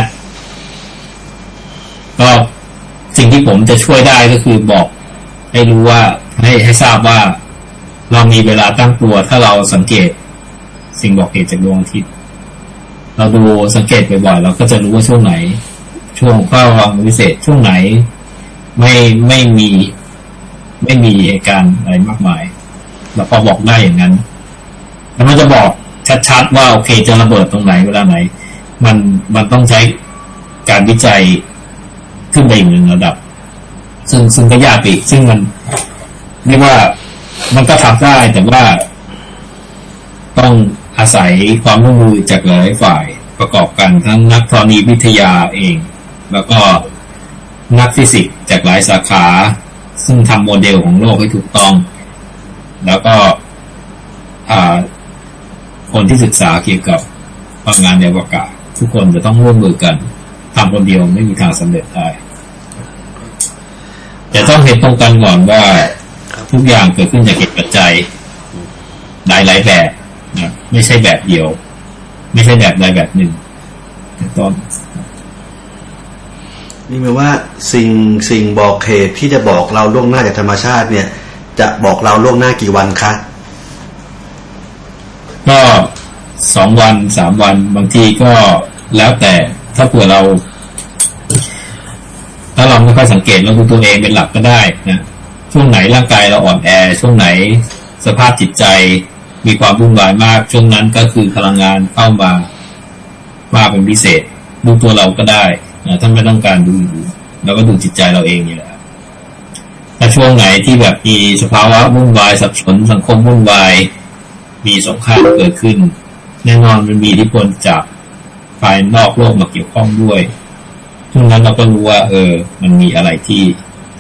ก็สิ่งที่ผมจะช่วยได้ก็คือบอกให้รู้ว่าให้ให้ทราบว่าเรามีเวลาตั้งตัว ถ้าเราสังเกต สิ่งบอกเหตุจากดวงอาทิตย์เราดูสังเกตบ่อยๆเราก็จะรู้ว่าช่วงไหน ช่วงข้าววังวิเศษช่วงไหน ไม่ไม่มี ไม่มีเหตุการณ์อะไรมากมายเราพอบอกได้อย่างนั้น แล้วมันจะบอกชัดๆว่าโอเคจะระเบิดตรงไหนเวลาไหน มันมันต้องใช้การวิจัยขึ้นไปอีกหนึ่งระดับ ซึ่งซึ่งก็ยากอีกซึ่งมันเรียกว่ามันก็ทำได้แต่ว่าต้องอาศัยความร่วมมือจากหลายฝ่ายประกอบกันทั้งนักธรณีวิทยาเอง แล้วก็ นักฟิสิกส์จากหลายสาขา ซึ่งทำโมเดลของโลกให้ถูกต้อง แล้วก็คนที่ศึกษาเกี่ยวกับพลังงานในอวกาศทุกคนจะต้องร่วมมือกันทำคนเดียวไม่มีทางสำเร็จได้แต่ต้องเห็นตรงกันก่อนว่าทุกอย่างเกิดขึ้นจากเหตุปัจจัยหลายหลายแบบนะไม่ใช่แบบเดียว ไม่ใช่แบบใดแบบหนึ่งเป็นต้น นี่หมายว่าสิ่งสิ่งบอกเหตุที่จะบอกเราล่วงหน้าจากธรรมชาติเนี่ย จะบอกเราล่วงหน้ากี่วันคะก็สองวันสามวันบางทีก็แล้วแต่ถ้าเผื่อเรา ถ้าเราไม่ค่อยสังเกตเราดูตัวเองเป็นหลักก็ได้นะช่วงไหนร่างกายเราอ่อนแอ ช่วงไหนสภาพจิตใจมีความวุ่นวายมาก ช่วงนั้นก็คือพลังงานเข้ามามาเป็นพิเศษดูตัวเราก็ได้ นะถ้าไม่ต้องการดูเราก็ดูจิตใจเราเองนี่แหละถ้าช่วงไหนที่แบบมีสภาวะวุ่นวายสับสนสังคมวุ่นวายมีสงครามเกิดขึ้น แน่นอนมันมีอิทธิพลจากภายนอกโลกมาเกี่ยวข้องด้วยช่วงนั้นเราก็รู้ว่า เออ มันมีอะไรที่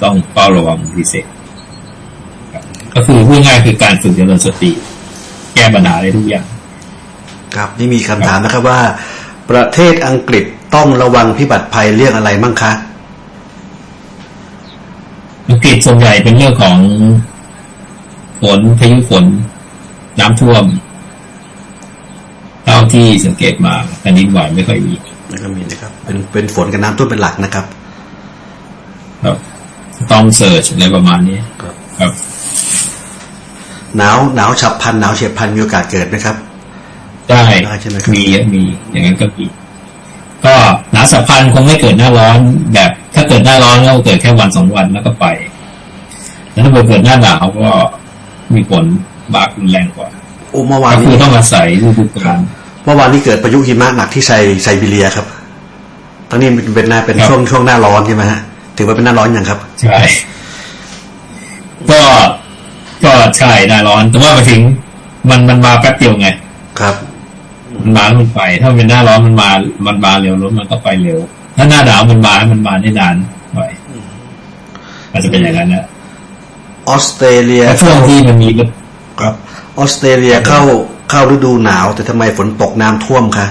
ต้องเฝ้าระวังพิเศษก็คือพูดง่ายคือการฝึกเจริญสติ แก้ปัญหาได้ทุกอย่าง ครับนี่มีคำถามนะครับว่า ประเทศอังกฤษ ต้องระวังพิบัติภัยเรื่องอะไรมั่งคะอังกฤษส่วนใหญ่เป็นเรื่องของฝนพายุฝน น้ำท่วมเท่าที่สังเกตมาแผ่นดินไหวไม่ค่อยมีไม่ค่อยมีนะครับ เป็นเป็นฝนกับน้ำท่วมเป็นหลักนะครับ ครับ ต้องเสิร์ชอะไรประมาณนี้ครับครับหนาวหนาวฉับพันหนาวเฉียบพันมีโอกาสเกิดไหมครับ ได้ใช่ไหมมีมีอย่างนั้นก็มี ก็หนาวฉับพันคงไม่เกิดหน้าร้อนแบบ ถ้าเกิดหน้าร้อนก็เกิดแค่วันสองวันแล้วก็ไป แล้วถ้าเกิดหน้าหนาวก็มีผลบากรุนแรงกว่าโอ้เมื่อวานนี้ต้องอาศัยฤดูกาลเมื่อวานนี้เกิดพายุหิมะหนักที่ไซไซบีเรียครับตอนนี้เป็นหน้าเป็นช่วงช่วงหน้าร้อนใช่ไหมฮะถือว่าเป็นหน้าร้อนอย่างครับใช่ก็ก็ใช่หน้าร้อน แต่ว่าไปถึง มันมันมาแป๊บเดียวไงครับ มันมาแล้วมันไป ถ้าเป็นหน้าร้อนมันมา มันมาเร็วรถมันก็ไปเร็ว ถ้าหน้าหนาวมันมามันมาได้นานหน่อยอาจจะเป็นอย่างนั้นนะออสเตรเลียช่วงที่มันมีครับออสเตรเลียเข้าเข้าฤดูหนาว แต่ทำไมฝนตกน้ำท่วมคะ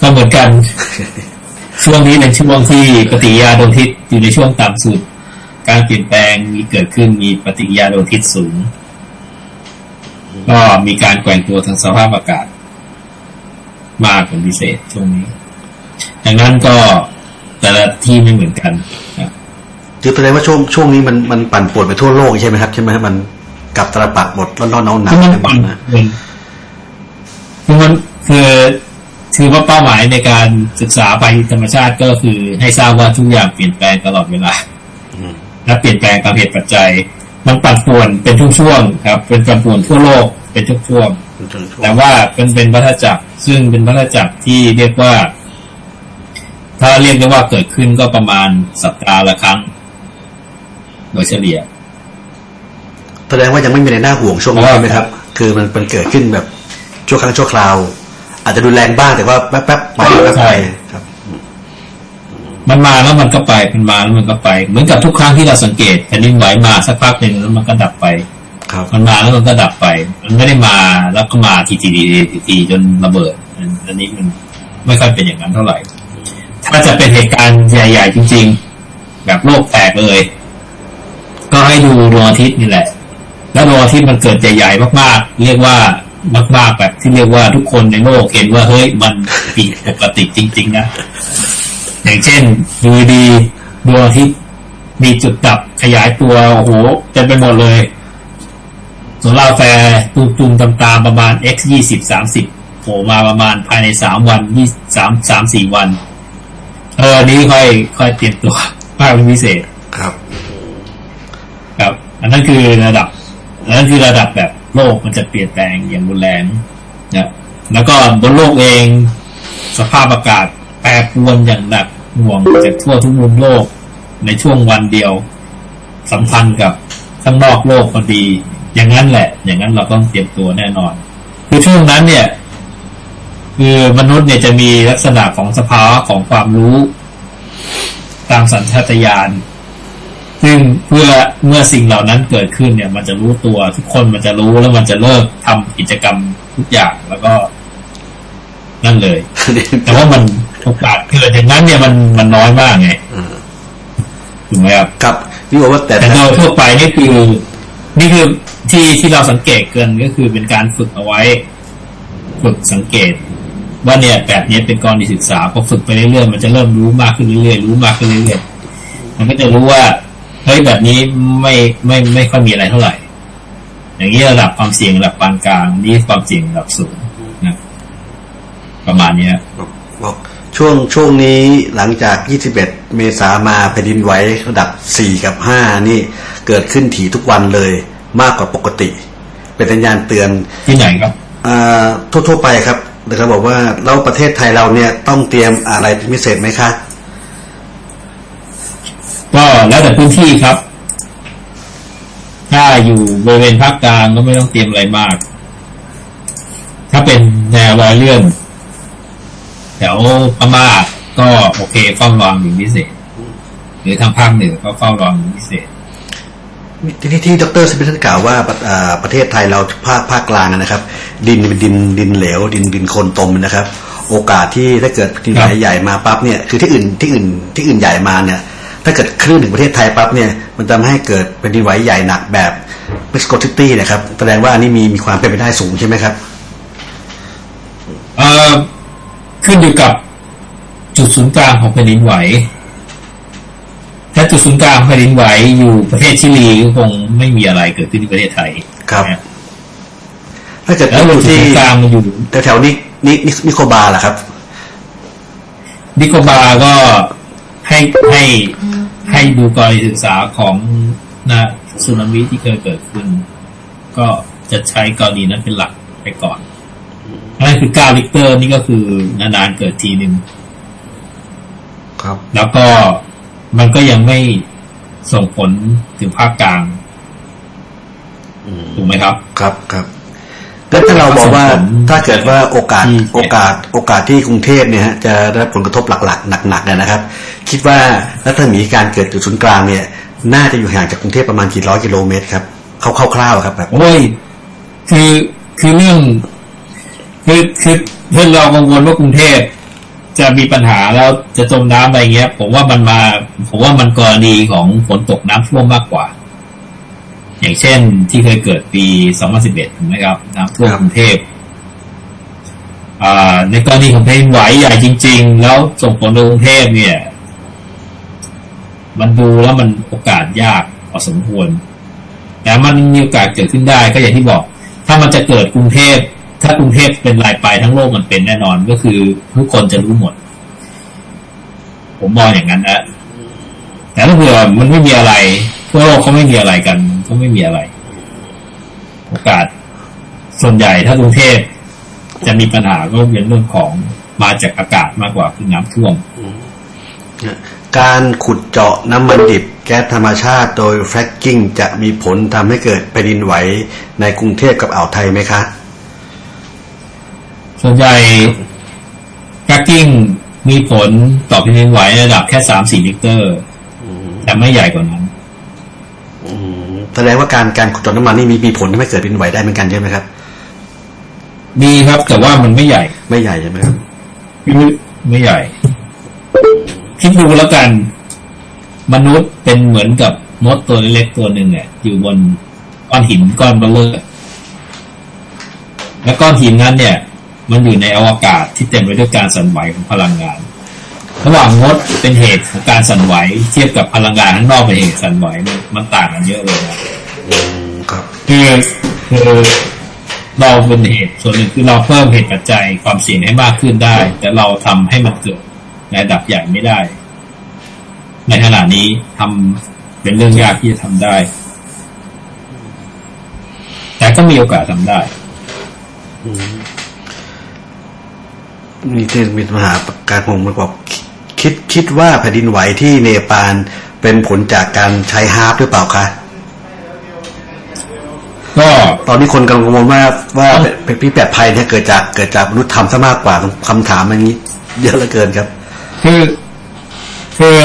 ก็เหมือนกัน ช่วงนี้เป็นช่วงที่ปฏิยาดวงทิศอยู่ในช่วงต่ำสุด การเปลี่ยนแปลงมีเกิดขึ้นมีปฏิยาดวงทิศสูง ก็มีการแกว่งตัวทางสภาพอากาศ มากเป็นพิเศษช่วงนี้ ดังนั้นก็แต่ละที่ไม่เหมือนกันคือแสดงว่าช่วงช่วงนี้มันมันปั่นป่วนไปทั่วโลกใช่ไหมครับใช่ไหมมันกับตระปัดหมดร้อนร้อนหนาวหนาวไปหมดนะคือมันคือคือว่าเป้าหมายในการศึกษาภัยธรรมชาติก็คือให้ทราบว่าทุกอย่างเปลี่ยนแปลงตลอดเวลาและเปลี่ยนแปลงตามเหตุปัจจัย มันปั่นป่วนเป็นช่วงๆครับ เป็นปั่นป่วนทั่วโลกเป็นช่วงๆแต่ว่าเป็นเป็นวัฏจักร ซึ่งเป็นวัฏจักรที่เรียกว่า ถ้าเรียกได้ว่าเกิดขึ้นก็ประมาณสัปดาห์ละครั้ง โดยเฉลี่ยแสดงว่ายังไม่มีในหน้าห่วงช่วงนี้ไหมครับ คือมันเป็นเกิดขึ้นแบบชั่วครั้งชั่วคราว อาจจะดูแรงบ้างแต่ว่าแป๊บๆไปแป๊บไปครับ มันมาแล้วมันก็ไป มันมาแล้วมันก็ไป เหมือนกับทุกครั้งที่เราสังเกตแผ่นดินไหวมาสักพักหนึ่งแล้วมันก็ดับไป ครับ มันมาแล้วมันก็ดับไป มันไม่ได้มาแล้วก็มาทีทีทีทีจนระเบิด อันนี้มันไม่ค่อยเป็นอย่างนั้นเท่าไหร่ ถ้าจะเป็นเหตุการณ์ใหญ่ ๆ จริง ๆ แบบโลกแตกเลย ก็ให้ดูดวงอาทิตย์นี่แหละ แล้วดวงอาทิตย์มันเกิดใหญ่ๆมากๆ เรียกว่ามากๆแบบที่เรียกว่าทุกคนในโลกเห็นว่าเฮ้ยมันผิดปกติจริง ๆ นะ อย่างเช่นดูดีดวงอาทิตย์มีจุดดับขยายตัวโอ้โหเต็มไปหมดเลยโซลาแฟร์ตุ่มๆตามๆประมาณ x ยี่สิบสามสิบโผล่มาประมาณภายในสามวันยี่สามสามสี่วัน เออนี้ค่อย ค่อยเตรียมตัวมากเป็นพิเศษครับครับ อันนั้นคือระดับนั่นคือระดับแบบโลกมันจะเปลี่ยนแปลงอย่างรุนแรงนะแล้วก็บนโลกเอง สภาพอากาศแป รปรวนอย่างหนักหน่วงจากทั่วทุกมุมโลกในช่วงวันเดียว สัมพันธ์กับข้างนอกโลกพอดี อย่างนั้นแหละ อย่างนั้นเราต้องเตรียมตัวแน่นอน คือช่วงนั้นเนี่ย คือมนุษย์เนี่ยจะมีลักษณะของสภาวะของความรู้ ตามสัญชาตญาณซึ่งเพื่อเมื่อสิ่งเหล่านั้นเกิดขึ้นเนี่ย มันจะรู้ตัวทุกคนมันจะรู้แล้วมันจะเลิกทำกิจกรรมทุกอย่างแล้วก็ นั่นเลย แต่ว่ามัน โอกาสเกิดอย่างนั้นเนี่ยมันมันน้อยมากไงถูกไหมครับครับนี่บอกว่าแต่แต่โดยทั่วไปนี่คือ นี่คือที่ที่เราสังเกตเกินก็คือเป็นการฝึกเอาไว้ ฝึกสังเกต ว่าเนี่ยแบบนี้เป็นกรณีศึกษาพอฝึกไปเรื่อยๆมันจะเริ่มรู้มากขึ้นเรื่อยๆรู้มากขึ้นเรื่อยๆมันก็จะรู้ว่าเฮ้ยแบบนี้ไม่ไม่ไม่ค่อยมีอะไรเท่าไหร่ อย่างนี้ระดับความเสี่ยงระดับปานกลางนี่ความเสี่ยงระดับสูงนะประมาณเนี้ยบอก ช่วงช่วงนี้หลังจาก 21 เมษามาแผ่นดินไหวระดับ 4 กับ 5 นี่เกิดขึ้นถี่ทุกวันเลยมากกว่าปกติ เป็นสัญญาณเตือนที่ไหนครับอ่าทั่วๆไปครับเดี๋ยวเขาบอกว่าเราประเทศไทยเราเนี่ยต้องเตรียมอะไรเป็นพิเศษไหมคะก็แล้วแต่พื้นที่ครับ ถ้าอยู่บริเวณภาคกลางก็ไม่ต้องเตรียมอะไรมาก ถ้าเป็นแนวรอยเลื่อน แถวพม่าก็โอเคเฝ้าระวังอย่างพิเศษ หรือทางภาคเหนือก็เฝ้าระวังอย่างพิเศษที่ที่ที่ดรสมิธกล่าวว่าประอ่าประเทศไทยเราภาคภาคกลางนะครับ ดินเป็นดินดินเหลว ดินดินโคลนตมนะครับ โอกาสที่ถ้าเกิดดินไหวครับใหญ่มาปั๊บเนี่ยคือที่อื่นที่อื่นที่อื่นใหญ่มาเนี่ย ถ้าเกิดคลื่นถึงประเทศไทยปั๊บเนี่ยมันทำให้เกิดเป็นดินไหวใหญ่หนักแบบเม็กซิโกซิตี้นะครับแสดงว่าอันนี้มีมีความเป็นไปได้สูงใช่ไหมครับเอ่อ ขึ้นอยู่กับจุดศูนย์กลางของแผ่นดินไหว ถ้าจุดศูนย์กลางแผ่นดินไหวอยู่ประเทศชิลีก็คงไม่มีอะไรเกิดขึ้นที่ประเทศไทยครับนะถ้าเกิดแล้วจุดศูที่นย์กลางมันอยู่แถวๆนี้นินินิโคบาร์ล่ะครับ นิโคบาร์ก็ให้ให้ให้ดูกรณีศึกษาของนะสึนามิที่เคยเกิดขึ้น ก็จะใช้กรณีนั้นเป็นหลักไปก่อน นั่นคือ9ลิกเตอร์นี่ก็คือนานๆเกิดทีหนึ่งครับ แล้วก็มันก็ยังไม่ส่งผลถึงภาคกลางอืมถูกไหมครับ ครับครับแล้วถ้าเราบอกว่าส่งผลถ้าเกิดว่าโอกาสที่โอกาสโอกาสที่กรุงเทพเนี่ยฮะจะได้รับผลกระทบหลักๆหนักๆเนี่ยนะครับ คิดว่ารัศมีการเกิดจุดศูนย์กลางเนี่ย น่าจะอยู่ห่างจากกรุงเทพประมาณกี่ร้อยกิโลเมตรครับคร่าวๆครับแบบโอ้ยคือคือเรื่อง คือคือเพื่อนเรากังวลว่ากรุงเทพจะมีปัญหาแล้วจะจมน้ำอะไรเงี้ย ผมว่ามันมา ผมว่ามันกรณีของฝนตกน้ำท่วมมากกว่า อย่างเช่นที่เคยเกิดปี 2011ถูกไหมครับ น้ำท่วมกรุงเทพอ่าในกรณีของแผ่นไหวใหญ่จริง ๆ แล้วส่งผลในกรุงเทพเนี่ย มันดูแล้วมันโอกาสยากพอสมควรแต่มันมีโอกาสเกิดขึ้นได้ก็อย่างที่บอก ถ้ามันจะเกิดกรุงเทพ ถ้ากรุงเทพเป็นรายไปทั้งโลกมันเป็นแน่นอนก็คือทุกคนจะรู้หมด ผมมองอย่างนั้นนะแต่ถ้าเผื่อมันไม่มีอะไรทั่วโลกเขาไม่มีอะไรกันเขาไม่มีอะไร โอกาสส่วนใหญ่ถ้ากรุงเทพจะมีปัญหาก็เป็นเรื่องของมาจากอากาศมากกว่าคือน้ำท่วมการขุดเจาะน้ำมันดิบแก๊สธรรมชาติโดยแฟกกิ้งจะมีผลทำให้เกิดแผ่นดินไหวในกรุงเทพกับอ่าวไทยไหมคะ ส่วนใหญ่แคกกิ้งมีผลต่อแผ่นดินไหวในระดับแค่สามสี่ลิตรแต่ไม่ใหญ่กว่านั้นอืมแสดงว่าการการขุดเจาะน้ำมันนี่มีมีผลทำให้เกิดแผ่นดินไหวได้เหมือนกันใช่ไหมครับ มีครับ แต่ว่ามันไม่ใหญ่ ไม่ใหญ่ใช่ไหมครับไม่ไม่ใหญ่คิดดูแล้วกัน มนุษย์เป็นเหมือนกับมดตัวเล็กๆตัวหนึ่งเนี่ยอยู่บนก้อนหินก้อนเบลเลอร์และก้อนหินนั้นเนี่ย มันอยู่ในอวกาศที่เต็มไปด้วยการสั่นไหวของพลังงาน ระหว่างมดเป็นเหตุของการสั่นไหว เทียบกับพลังงานข้างนอกเป็นเหตุสั่นไหวเนี่ยมันต่างกันเยอะเลยนะอืมครับคือคือเราเป็นเหตุส่วนหนึ่งคือเราเพิ่มเหตุปัจจัยความเสี่ยงให้มากขึ้นได้ แต่เราทำให้มันเกิดในระดับใหญ่ไม่ได้ ในขณะนี้ทำเป็นเรื่องยากที่จะทำได้ แต่ก็มีโอกาสทำได้ มีที่มีปัญหาการผมบอกคิดคิดว่าแผ่นดินไหวที่เนปาลเป็นผลจากการใช้ฮาร์ปหรือเปล่าคะก็ตอนนี้คนกำลังกังวลว่าว่าเป็นพี่แปดภัยเนี่ยเกิดจากเกิดจากมนุษย์ทำซะมากกว่าคำถามอย่างนี้ เยอะเหลือเกินครับ คือคือ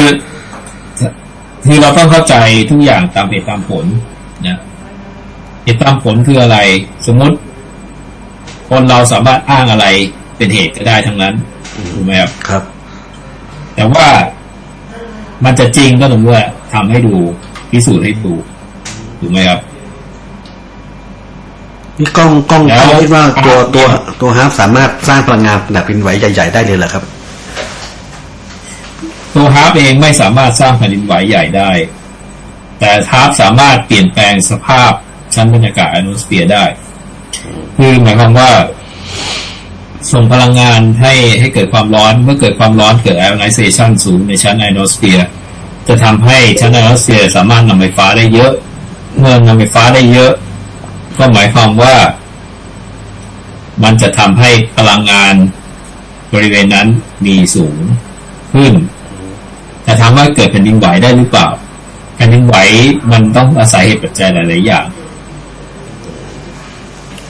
คือเราต้องเข้าใจทุกอย่างตามเหตุตามผลนะเหตุตามผลคืออะไร สมมติคนเราสามารถอ้างอะไร เป็นเหตุก็ได้ทั้งนั้นถูกไหมครับครับ แต่ว่ามันจะจริงก็ต้องเมื่อทำให้ดูพิสูจน์ให้ดูถูกไหมครับนี่กล้องกล้องคิดว่าตัวตัวตัว HAARP สามารถสร้างพลังงานแบบเป็นไหวใหญ่ ๆ ได้เลยเหรอครับ ตัว HAARP เองไม่สามารถสร้างแผ่นดินไหวใหญ่ได้ แต่ HAARP สามารถเปลี่ยนแปลงสภาพชั้นบรรยากาศ ionosphere ได้ คือหมายความว่า ส่งพลังงานให้ให้เกิดความร้อนเมื่อเกิดความร้อนเกิด ionization สูงในชั้นไอโอโนสเฟียร์จะทำให้ชั้นไอโอโนสเฟียร์สามารถนำไฟฟ้าได้เยอะ เมื่อนำไฟฟ้าได้เยอะ ก็หมายความว่า มันจะทำให้พลังงานบริเวณนั้นมีสูงขึ้นแต่ถามว่าเกิดแผ่นดินไหวได้หรือเปล่าแผ่นดินไหวมันต้องอาศัยเหตุปัจจัยหลาย ๆ อย่าง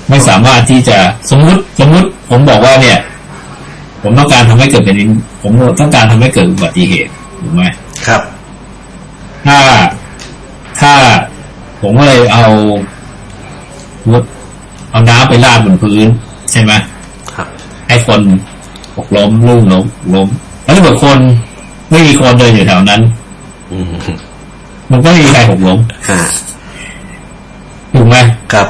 ไม่สามารถที่จะสมมุติสมมุติผมบอกว่าเนี่ย ผมต้องการทำให้เกิดแผ่นดินผมต้องการทำให้เกิดอุบัติเหตุถูกไหมครับ ถ้าถ้าผมก็เลยเอามุดเอาน้ำไปลาดบนพื้น ใช่ไหมครับให้คนหกล้มลุ่งล้มล้มแล้วถ้าเกิดคนไม่มีคนเดินอยู่แถวนั้นมันก็ไม่มีใครหกล้มถูกไหมครับ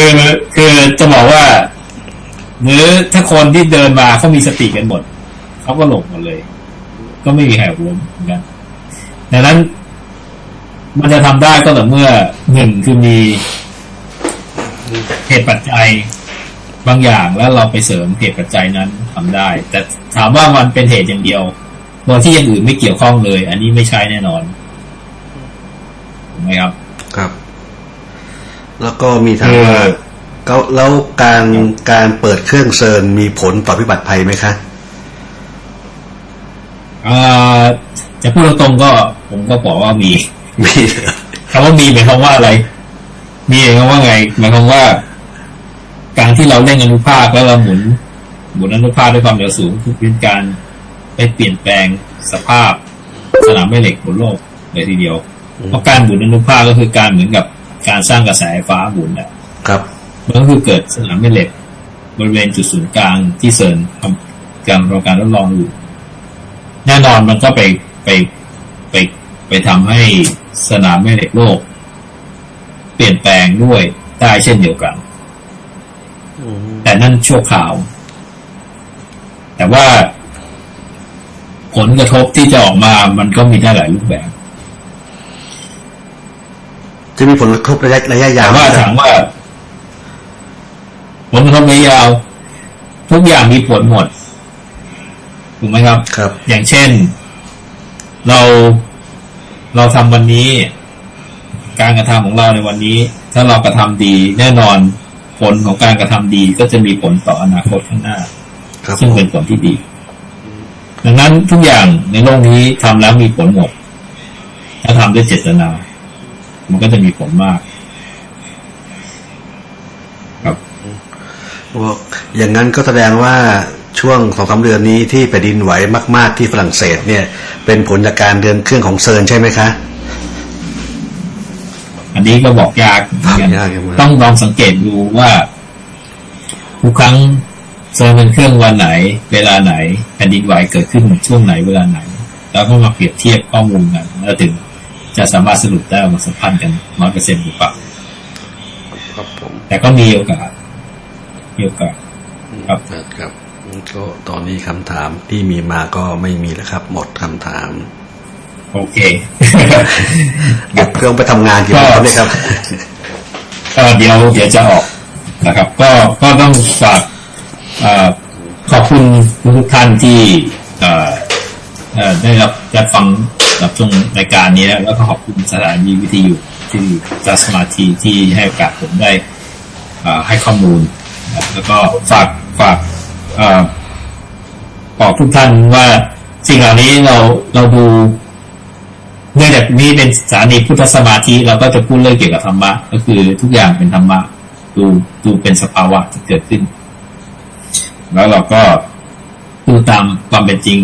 คือคือจะบอกว่า หรือถ้าคนที่เดินมาเขามีสติกันหมดเขาก็หลงหมดเลย ก็ไม่มีใครหกล้มเหมือนกันดังนั้น มันจะทำได้ก็ต่อเมื่อหนึ่งคือมีเหตุปัจจัยบางอย่างแล้วเราไปเสริมเหตุปัจจัยนั้นทำได้ แต่ถามว่ามันเป็นเหตุอย่างเดียวโดยที่อย่างอื่นไม่เกี่ยวข้องเลย อันนี้ไม่ใช่แน่นอนถูกไหมครับ ครับ แล้วก็มีทางว่าแล้วการการเปิดเครื่องเซิร์นมีผลต่อพิบัติภัยไหมคะจะพูดตรงๆก็ผมก็บอกว่ามีมีคำว่ามีหมายความว่าอะไร มีเองว่าไงหมายความว่า การที่เราเล่นอนุภาคแล้วเราหมุน หมุนอนุภาคด้วยความเร็วสูงคือเป็นการไปเปลี่ยนแปลงสภาพ สนามแม่เหล็กบนโลกเลยทีเดียวเพราะการหมุนอนุภาคก็คือการเหมือนกับ การสร้างกระแสไฟฟ้าหมุนอะครับมันก็คือเกิดสนามแม่เหล็กบริเวณจุดศูนย์กลางที่เซิร์นทำการรอการทดลองอยู่ แน่นอนมันก็ไปไปไปไปทำให้สนามแม่เหล็กโลกปลี่ยนแปลงด้วยได้เช่นเดียวกันแต่นั่นชั่วคราว แต่ว่าผลกระทบที่จะออกมามันก็มีได้หลายรูปแบบ จะมีผลกระทบระยะระยะยาวว่าถามว่าผลกระทบระยะยาว ทุกอย่างมีผลหมดถูกไหมครับ ครับ อย่างเช่น เราเราทำวันนี้ การกระทำของเราในวันนี้ ถ้าเรากระทำดี แน่นอนผลของการกระทำดีก็จะมีผลต่ออนาคตข้างหน้าซึ่งเป็นผลที่ดี ดังนั้นทุกอย่างในโลกนี้ทำแล้วมีผลหมดถ้าทำด้วยเจตนา มันก็จะมีผลมาก ครับอย่างนั้นก็แสดงว่าช่วงสองสาเดือนนี้ที่แผ่นดินไหวมาก ๆ ที่ฝรั่งเศส เนี่ย เป็นผลจากการเดินเครื่องของเซิร์นใช่ไหมคะ อันนี้ก็บอกยากต้องลองสังเกตดูว่าทุกครั้งเซอร์เป็นเครื่องวันไหน เวลาไหนแผ่นดินไหวเกิดขึ้นช่วงไหนเวลาไหน แล้วก็มาเปรียบเทียบข้อมูลกันแล้วถึง จะสามารถสรุปได้ว่าสัมพันธ์กันร้อยเปอร์เซ็นต์หรือเปล่าครับผมแต่ก็มีโอกาสมีโอกาสครับครับก็ตอนนี้คำถามที่มีมาก็ไม่มีแล้วครับ หมดคำถาม โอเคเก็บเครื่องไปทำงานกี่โมงครับครับเดี๋ยวเดี๋ยวจะออกนะครับ ก็ก็ต้องฝากขอบคุณทุกท่านที่ ได้รับรับฟังรับชมรายการนี้แล้วก็ขอบคุณสถานีวิทยุที่จัสมาทีที่ให้โอกาสผมได้ให้ข้อมูล แล้วก็ฝากฝากบอกทุกท่านว่าสิ่งเหล่านี้เราเราดูเนื่องจากนี้เป็นสถานีพุทธสมาธิเราก็จะพูดเรื่องเกี่ยวกับธรรมะก็คือทุกอย่างเป็นธรรมะดูดูเป็นสภาวะที่เกิดขึ้น แล้วเราก็ดูตามความเป็นจริง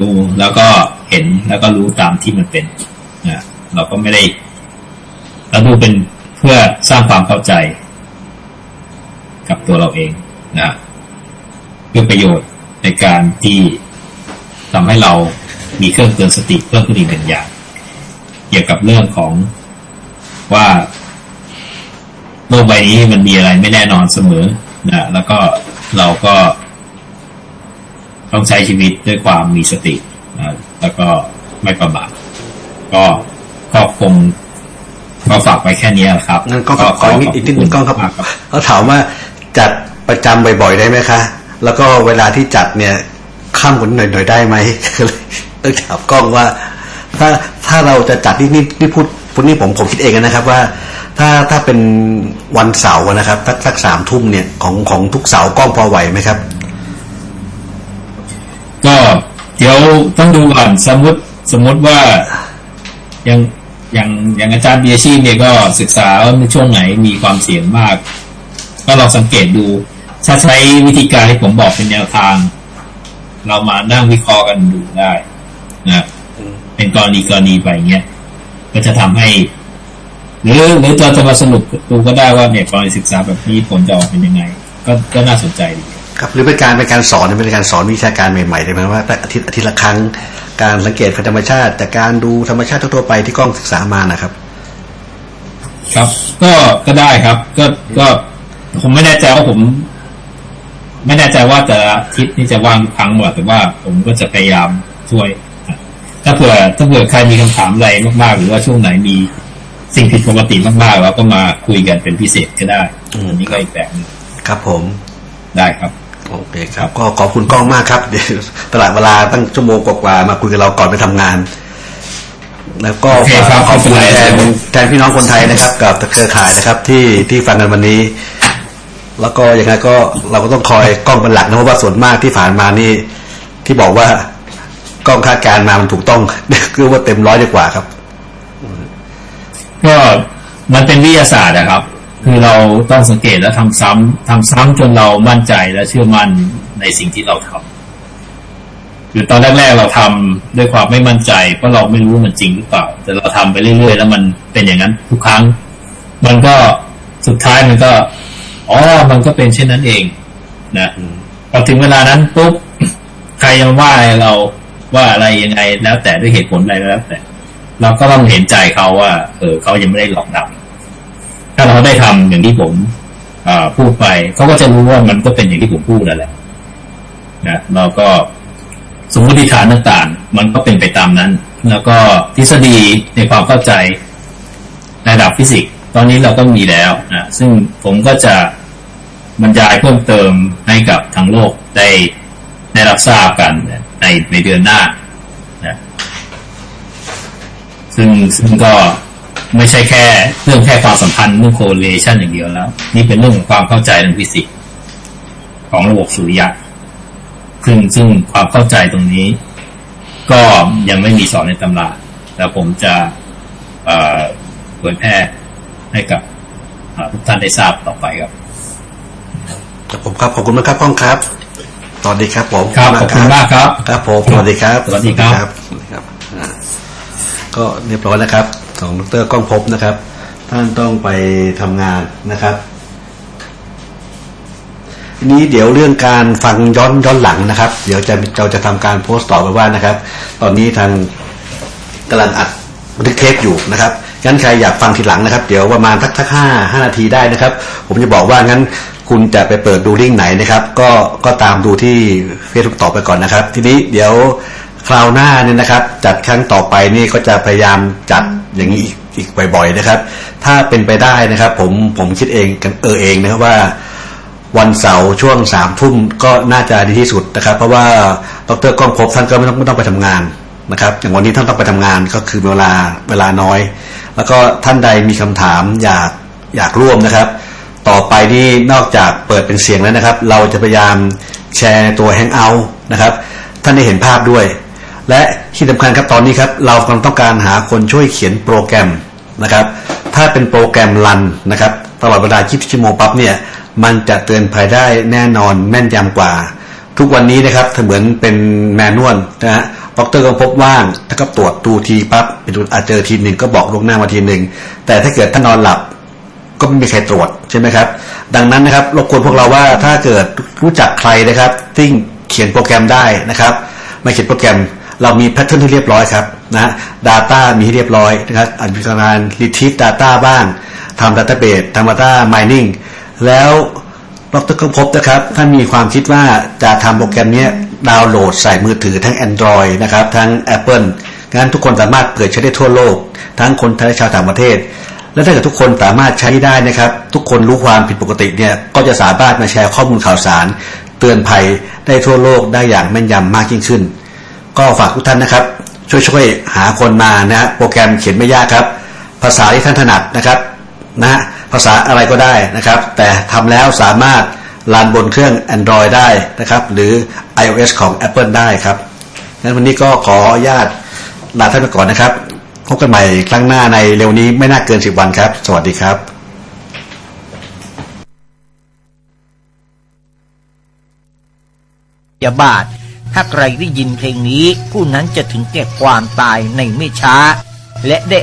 ดูแล้วก็เห็นแล้วก็รู้ตามที่มันเป็นนะเราก็ไม่ได้เราดูเป็นเพื่อสร้างความเข้าใจ กับตัวเราเองนะเพื่อประโยชน์ในการที่ทำให้เรามีเครื่องเตือนสติเพิ่มขึ้นอีกหนึ่งอย่าง เกี่ยวกับเรื่องของว่าโลกใบนี้มันมีอะไรไม่แน่นอนเสมอนะแล้วก็เราก็ ต้องใช้ชีวิตด้วยความมีสตินะแล้วก็ไม่ประมาทก็ก็คงก็ฝากไปแค่นี้ครับงั้นก็ขออีกนิดนึงก็ครับเขาถามว่าจัดประจำบ่อยๆได้ไหมคะ แล้วก็เวลาที่จัดเนี่ยข้ามกันหน่อยๆได้ไหมก็เลยต้องถามกล้องว่า ถ้าถ้าเราจะจัดนี่นี่นี่พูดพูดนี่ผมผมคิดเองนะครับว่า ถ้าถ้าเป็นวันเสาร์นะครับสักสักสามทุ่มเนี่ยของของทุกเสาร์กล้องพอไหวไหมครับ ก็เดี๋ยวต้องดูก่อนสมมติสมมติว่ายังอย่างอย่างอาจารย์เบียชีเนี่ยก็ศึกษาว่าในช่วงไหนมีความเสี่ยงมาก ก็ลองสังเกตดู ถ้าใช้วิธีการที่ผมบอกเป็นแนวทาง เรามานั่งวิเคราะห์กันดูได้นะเป็นกรณีกรณีไปเงี้ยก็จะทำให้ หรือหรือเราจะมาสรุปดูก็ได้ว่าเนี่ยกรณีศึกษาแบบนี้ผลจะออกเป็นยังไง ก็ก็น่าสนใจดี ครับหรือเป็นการเป็นการสอนเป็นการสอนวิชาการใหม่ๆได้ไหมว่าอาทิตย์อาทิตย์ละครั้งการสังเกตธรรมชาติ จากการดูธรรมชาติทั่วไปที่กล้องศึกษามานะครับ ครับ ก็ก็ได้ครับ ก็ก็ผมไม่แน่ใจว่าผม ไม่แน่ใจว่าแต่อาทิตย์นี้จะว่างครั้งหมดแต่ว่าผมก็จะพยายามช่วย ถ้าเผื่อถ้าเผื่อใครมีคำถามอะไรมากๆ หรือว่าช่วงไหนมีสิ่งผิดปกติมากๆเราก็มาคุยกันเป็นพิเศษก็ได้อันนี้ก็อีกแบบนึงครับผมได้ครับ โอเคครับ ก็ขอบคุณกล้องมากครับเดี๋ยวตลาดเวลาตั้งชั่วโมงกว่ามาคุยกับเราก่อนไปทำงาน แล้วก็ขอบคุณแทนแทนพี่น้องคนไทยนะครับ กับเครือข่ายนะครับ ที่ที่ฟังกันวันนี้ แล้วก็ยังไงก็เราก็ต้องคอยกล้องเป็นหลักนะเพราะว่าส่วนมากที่ผ่านมานี่ ที่บอกว่ากล้องคาดการมามันถูกต้องคือว่าเต็มร้อยดีกว่าครับ ก็มันเป็นวิทยาศาสตร์นะครับ คือเราต้องสังเกตและทำซ้ำทำซ้ำจนเรามั่นใจและเชื่อมั่นในสิ่งที่เราทำคือตอนแรกๆเราทำด้วยความไม่มั่นใจเพราะเราไม่รู้มันจริงหรือเปล่า แต่เราทำไปเรื่อยๆ แล้วมันเป็นอย่างนั้นทุกครั้ง มันก็สุดท้ายมันก็อ๋อมันก็เป็นเช่นนั้นเองนะพอถึงเวลานั้นปุ๊บใครจะว่าเราว่าอะไรยังไงแล้วแต่ด้วยเหตุผลอะไรแล้วแต่ เราก็ต้องเห็นใจเขาว่า เออเขายังไม่ได้หลอกเรา ได้ทำอย่างที่ผมพูดไปเขาก็จะรู้ว่ามันก็เป็นอย่างที่ผมพูดนั่นแหละนะเราก็สมมติฐานต่างๆ มันก็เป็นไปตามนั้น แล้วก็ทฤษฎีในความเข้าใจระดับฟิสิกส์ตอนนี้เราก็มีแล้วนะซึ่งผมก็จะบรรยายเพิ่มเติมให้กับทางโลกได้ได้รับทราบกันในในเดือนหน้านะซึ่งซึ่งก็ ไม่ใช่แค่เรื่องแค่ความสัมพันธ์เรื่อง correlation อย่างเดียวแล้ว นี่เป็นเรื่องของความเข้าใจทางฟิสิกส์ของระบบสุริยะซึ่งซึ่งความเข้าใจตรงนี้ ก็ยังไม่มีสอนในตำราแล้วผมจะเผยแพร่ให้กับทุกท่านได้ทราบต่อไปครับผมครับขอบคุณมากครับพ้องครับสวัสดีครับผมครับขอบคุณมากครับ ครับผมสวัสดีครับ สวัสดีครับ ก็เรียบร้อยแล้วครับ ของดรก้องพบนะครับ ท่านต้องไปทำงานนะครับทีนี้เดี๋ยวเรื่องการฟังย้อนย้อนหลังนะครับ เดี๋ยวจะเราจะทำการโพสต์ต่อไปว่านะครับ ตอนนี้ทางกำลังอัดบันทึกเทปอยู่นะครับงั้นใครอยากฟังทีหลังนะครับ เดี๋ยวประมาณสักสักห้าห้านาทีได้นะครับ ผมจะบอกว่างั้นคุณจะไปเปิดดูลิงก์ไหนนะครับ ก็ก็ตามดูที่เฟซบุ๊กต่อไปก่อนนะครับ ทีนี้เดี๋ยว คราวหน้าเนี่ยนะครับ จัดครั้งต่อไปนี่ก็จะพยายามจัดอย่างนี้อีกบ่อย ๆ นะครับ ถ้าเป็นไปได้นะครับ ผมผมคิดเองกันเออเองนะครับว่าวันเสาร์ช่วงสามทุ่มก็น่าจะดีที่สุดนะครับ เพราะว่าดรก้องพบท่านก็ไม่ต้องไม่ต้องไปทำงานนะครับอย่างวันนี้ท่านต้องไปทำงานก็คือเวลาเวลาน้อย แล้วก็ท่านใดมีคำถามอยากอยากร่วมนะครับ ต่อไปนี่นอกจากเปิดเป็นเสียงแล้วนะครับ เราจะพยายามแชร์ตัว Hangout นะครับ ท่านได้เห็นภาพด้วย และที่สำคัญครับตอนนี้ครับเรากำลังต้องการหาคนช่วยเขียนโปรแกรมนะครับ ถ้าเป็นโปรแกรมรันนะครับตลอดเวลา20ชั่วโมงปั๊บเนี่ยมันจะเตือนภัยได้แน่นอนแม่นยำกว่า ทุกวันนี้นะครับถ้าเหมือนเป็นแมนนวลนะฮะดรก็พบว่างถ้าก็ตรวจดูทีปั๊บไปดูอาจเจอทีหนึ่งก็บอกล่วงหน้ามาทีหนึ่งแต่ถ้าเกิดท่านนอนหลับก็ไม่มีใครตรวจใช่ไหมครับ ดังนั้นนะครับรบกวนพวกเราว่าถ้าเกิดรู้จักใครนะครับที่เขียนโปรแกรมได้นะครับมาเขียนโปรแกรม เรามีแพทเทิร์นที่เรียบร้อยครับนะ Data มีให้เรียบร้อยนะครับอาจมีการ retrieve data บ้างทำ database ทำ data mining แล้วดรก็พบนะครับท่านมีความคิดว่าจะทำโปรแกรมนี้ดาวน์โหลดใส่มือถือทั้ง Android นะครับทั้ง Apple งั้นทุกคนสามารถเปิดใช้ได้ทั่วโลก ทั้งคนไทยและชาวต่างประเทศ และถ้าเกิดทุกคนสามารถใช้ได้นะครับ ทุกคนรู้ความผิดปกติเนี่ยก็จะสามารถมาแชร์ข้อมูลข่าวสาร เตือนภัยได้ทั่วโลกได้อย่างแม่นยำมากยิ่งขึ้น ก็ฝากทุกท่านนะครับ ช่วยช่วยหาคนมานะฮะโปรแกรมเขียนไม่ยากครับ ภาษาที่ท่านถนัดนะครับนะฮะภาษาอะไรก็ได้นะครับ แต่ทำแล้วสามารถรันบนเครื่อง Android ได้นะครับ หรือ iOS ของ Apple ได้ครับงั้นวันนี้ก็ขออนุญาตลาท่านไปก่อนนะครับพบกันใหม่ครั้งหน้าในเร็วนี้ไม่น่าเกินสิบวันครับ สวัสดีครับอย่าบาด ถ้าใครได้ยินเพลงนี้ผู้นั้นจะถึงแก่ความตายในไม่ช้า และได้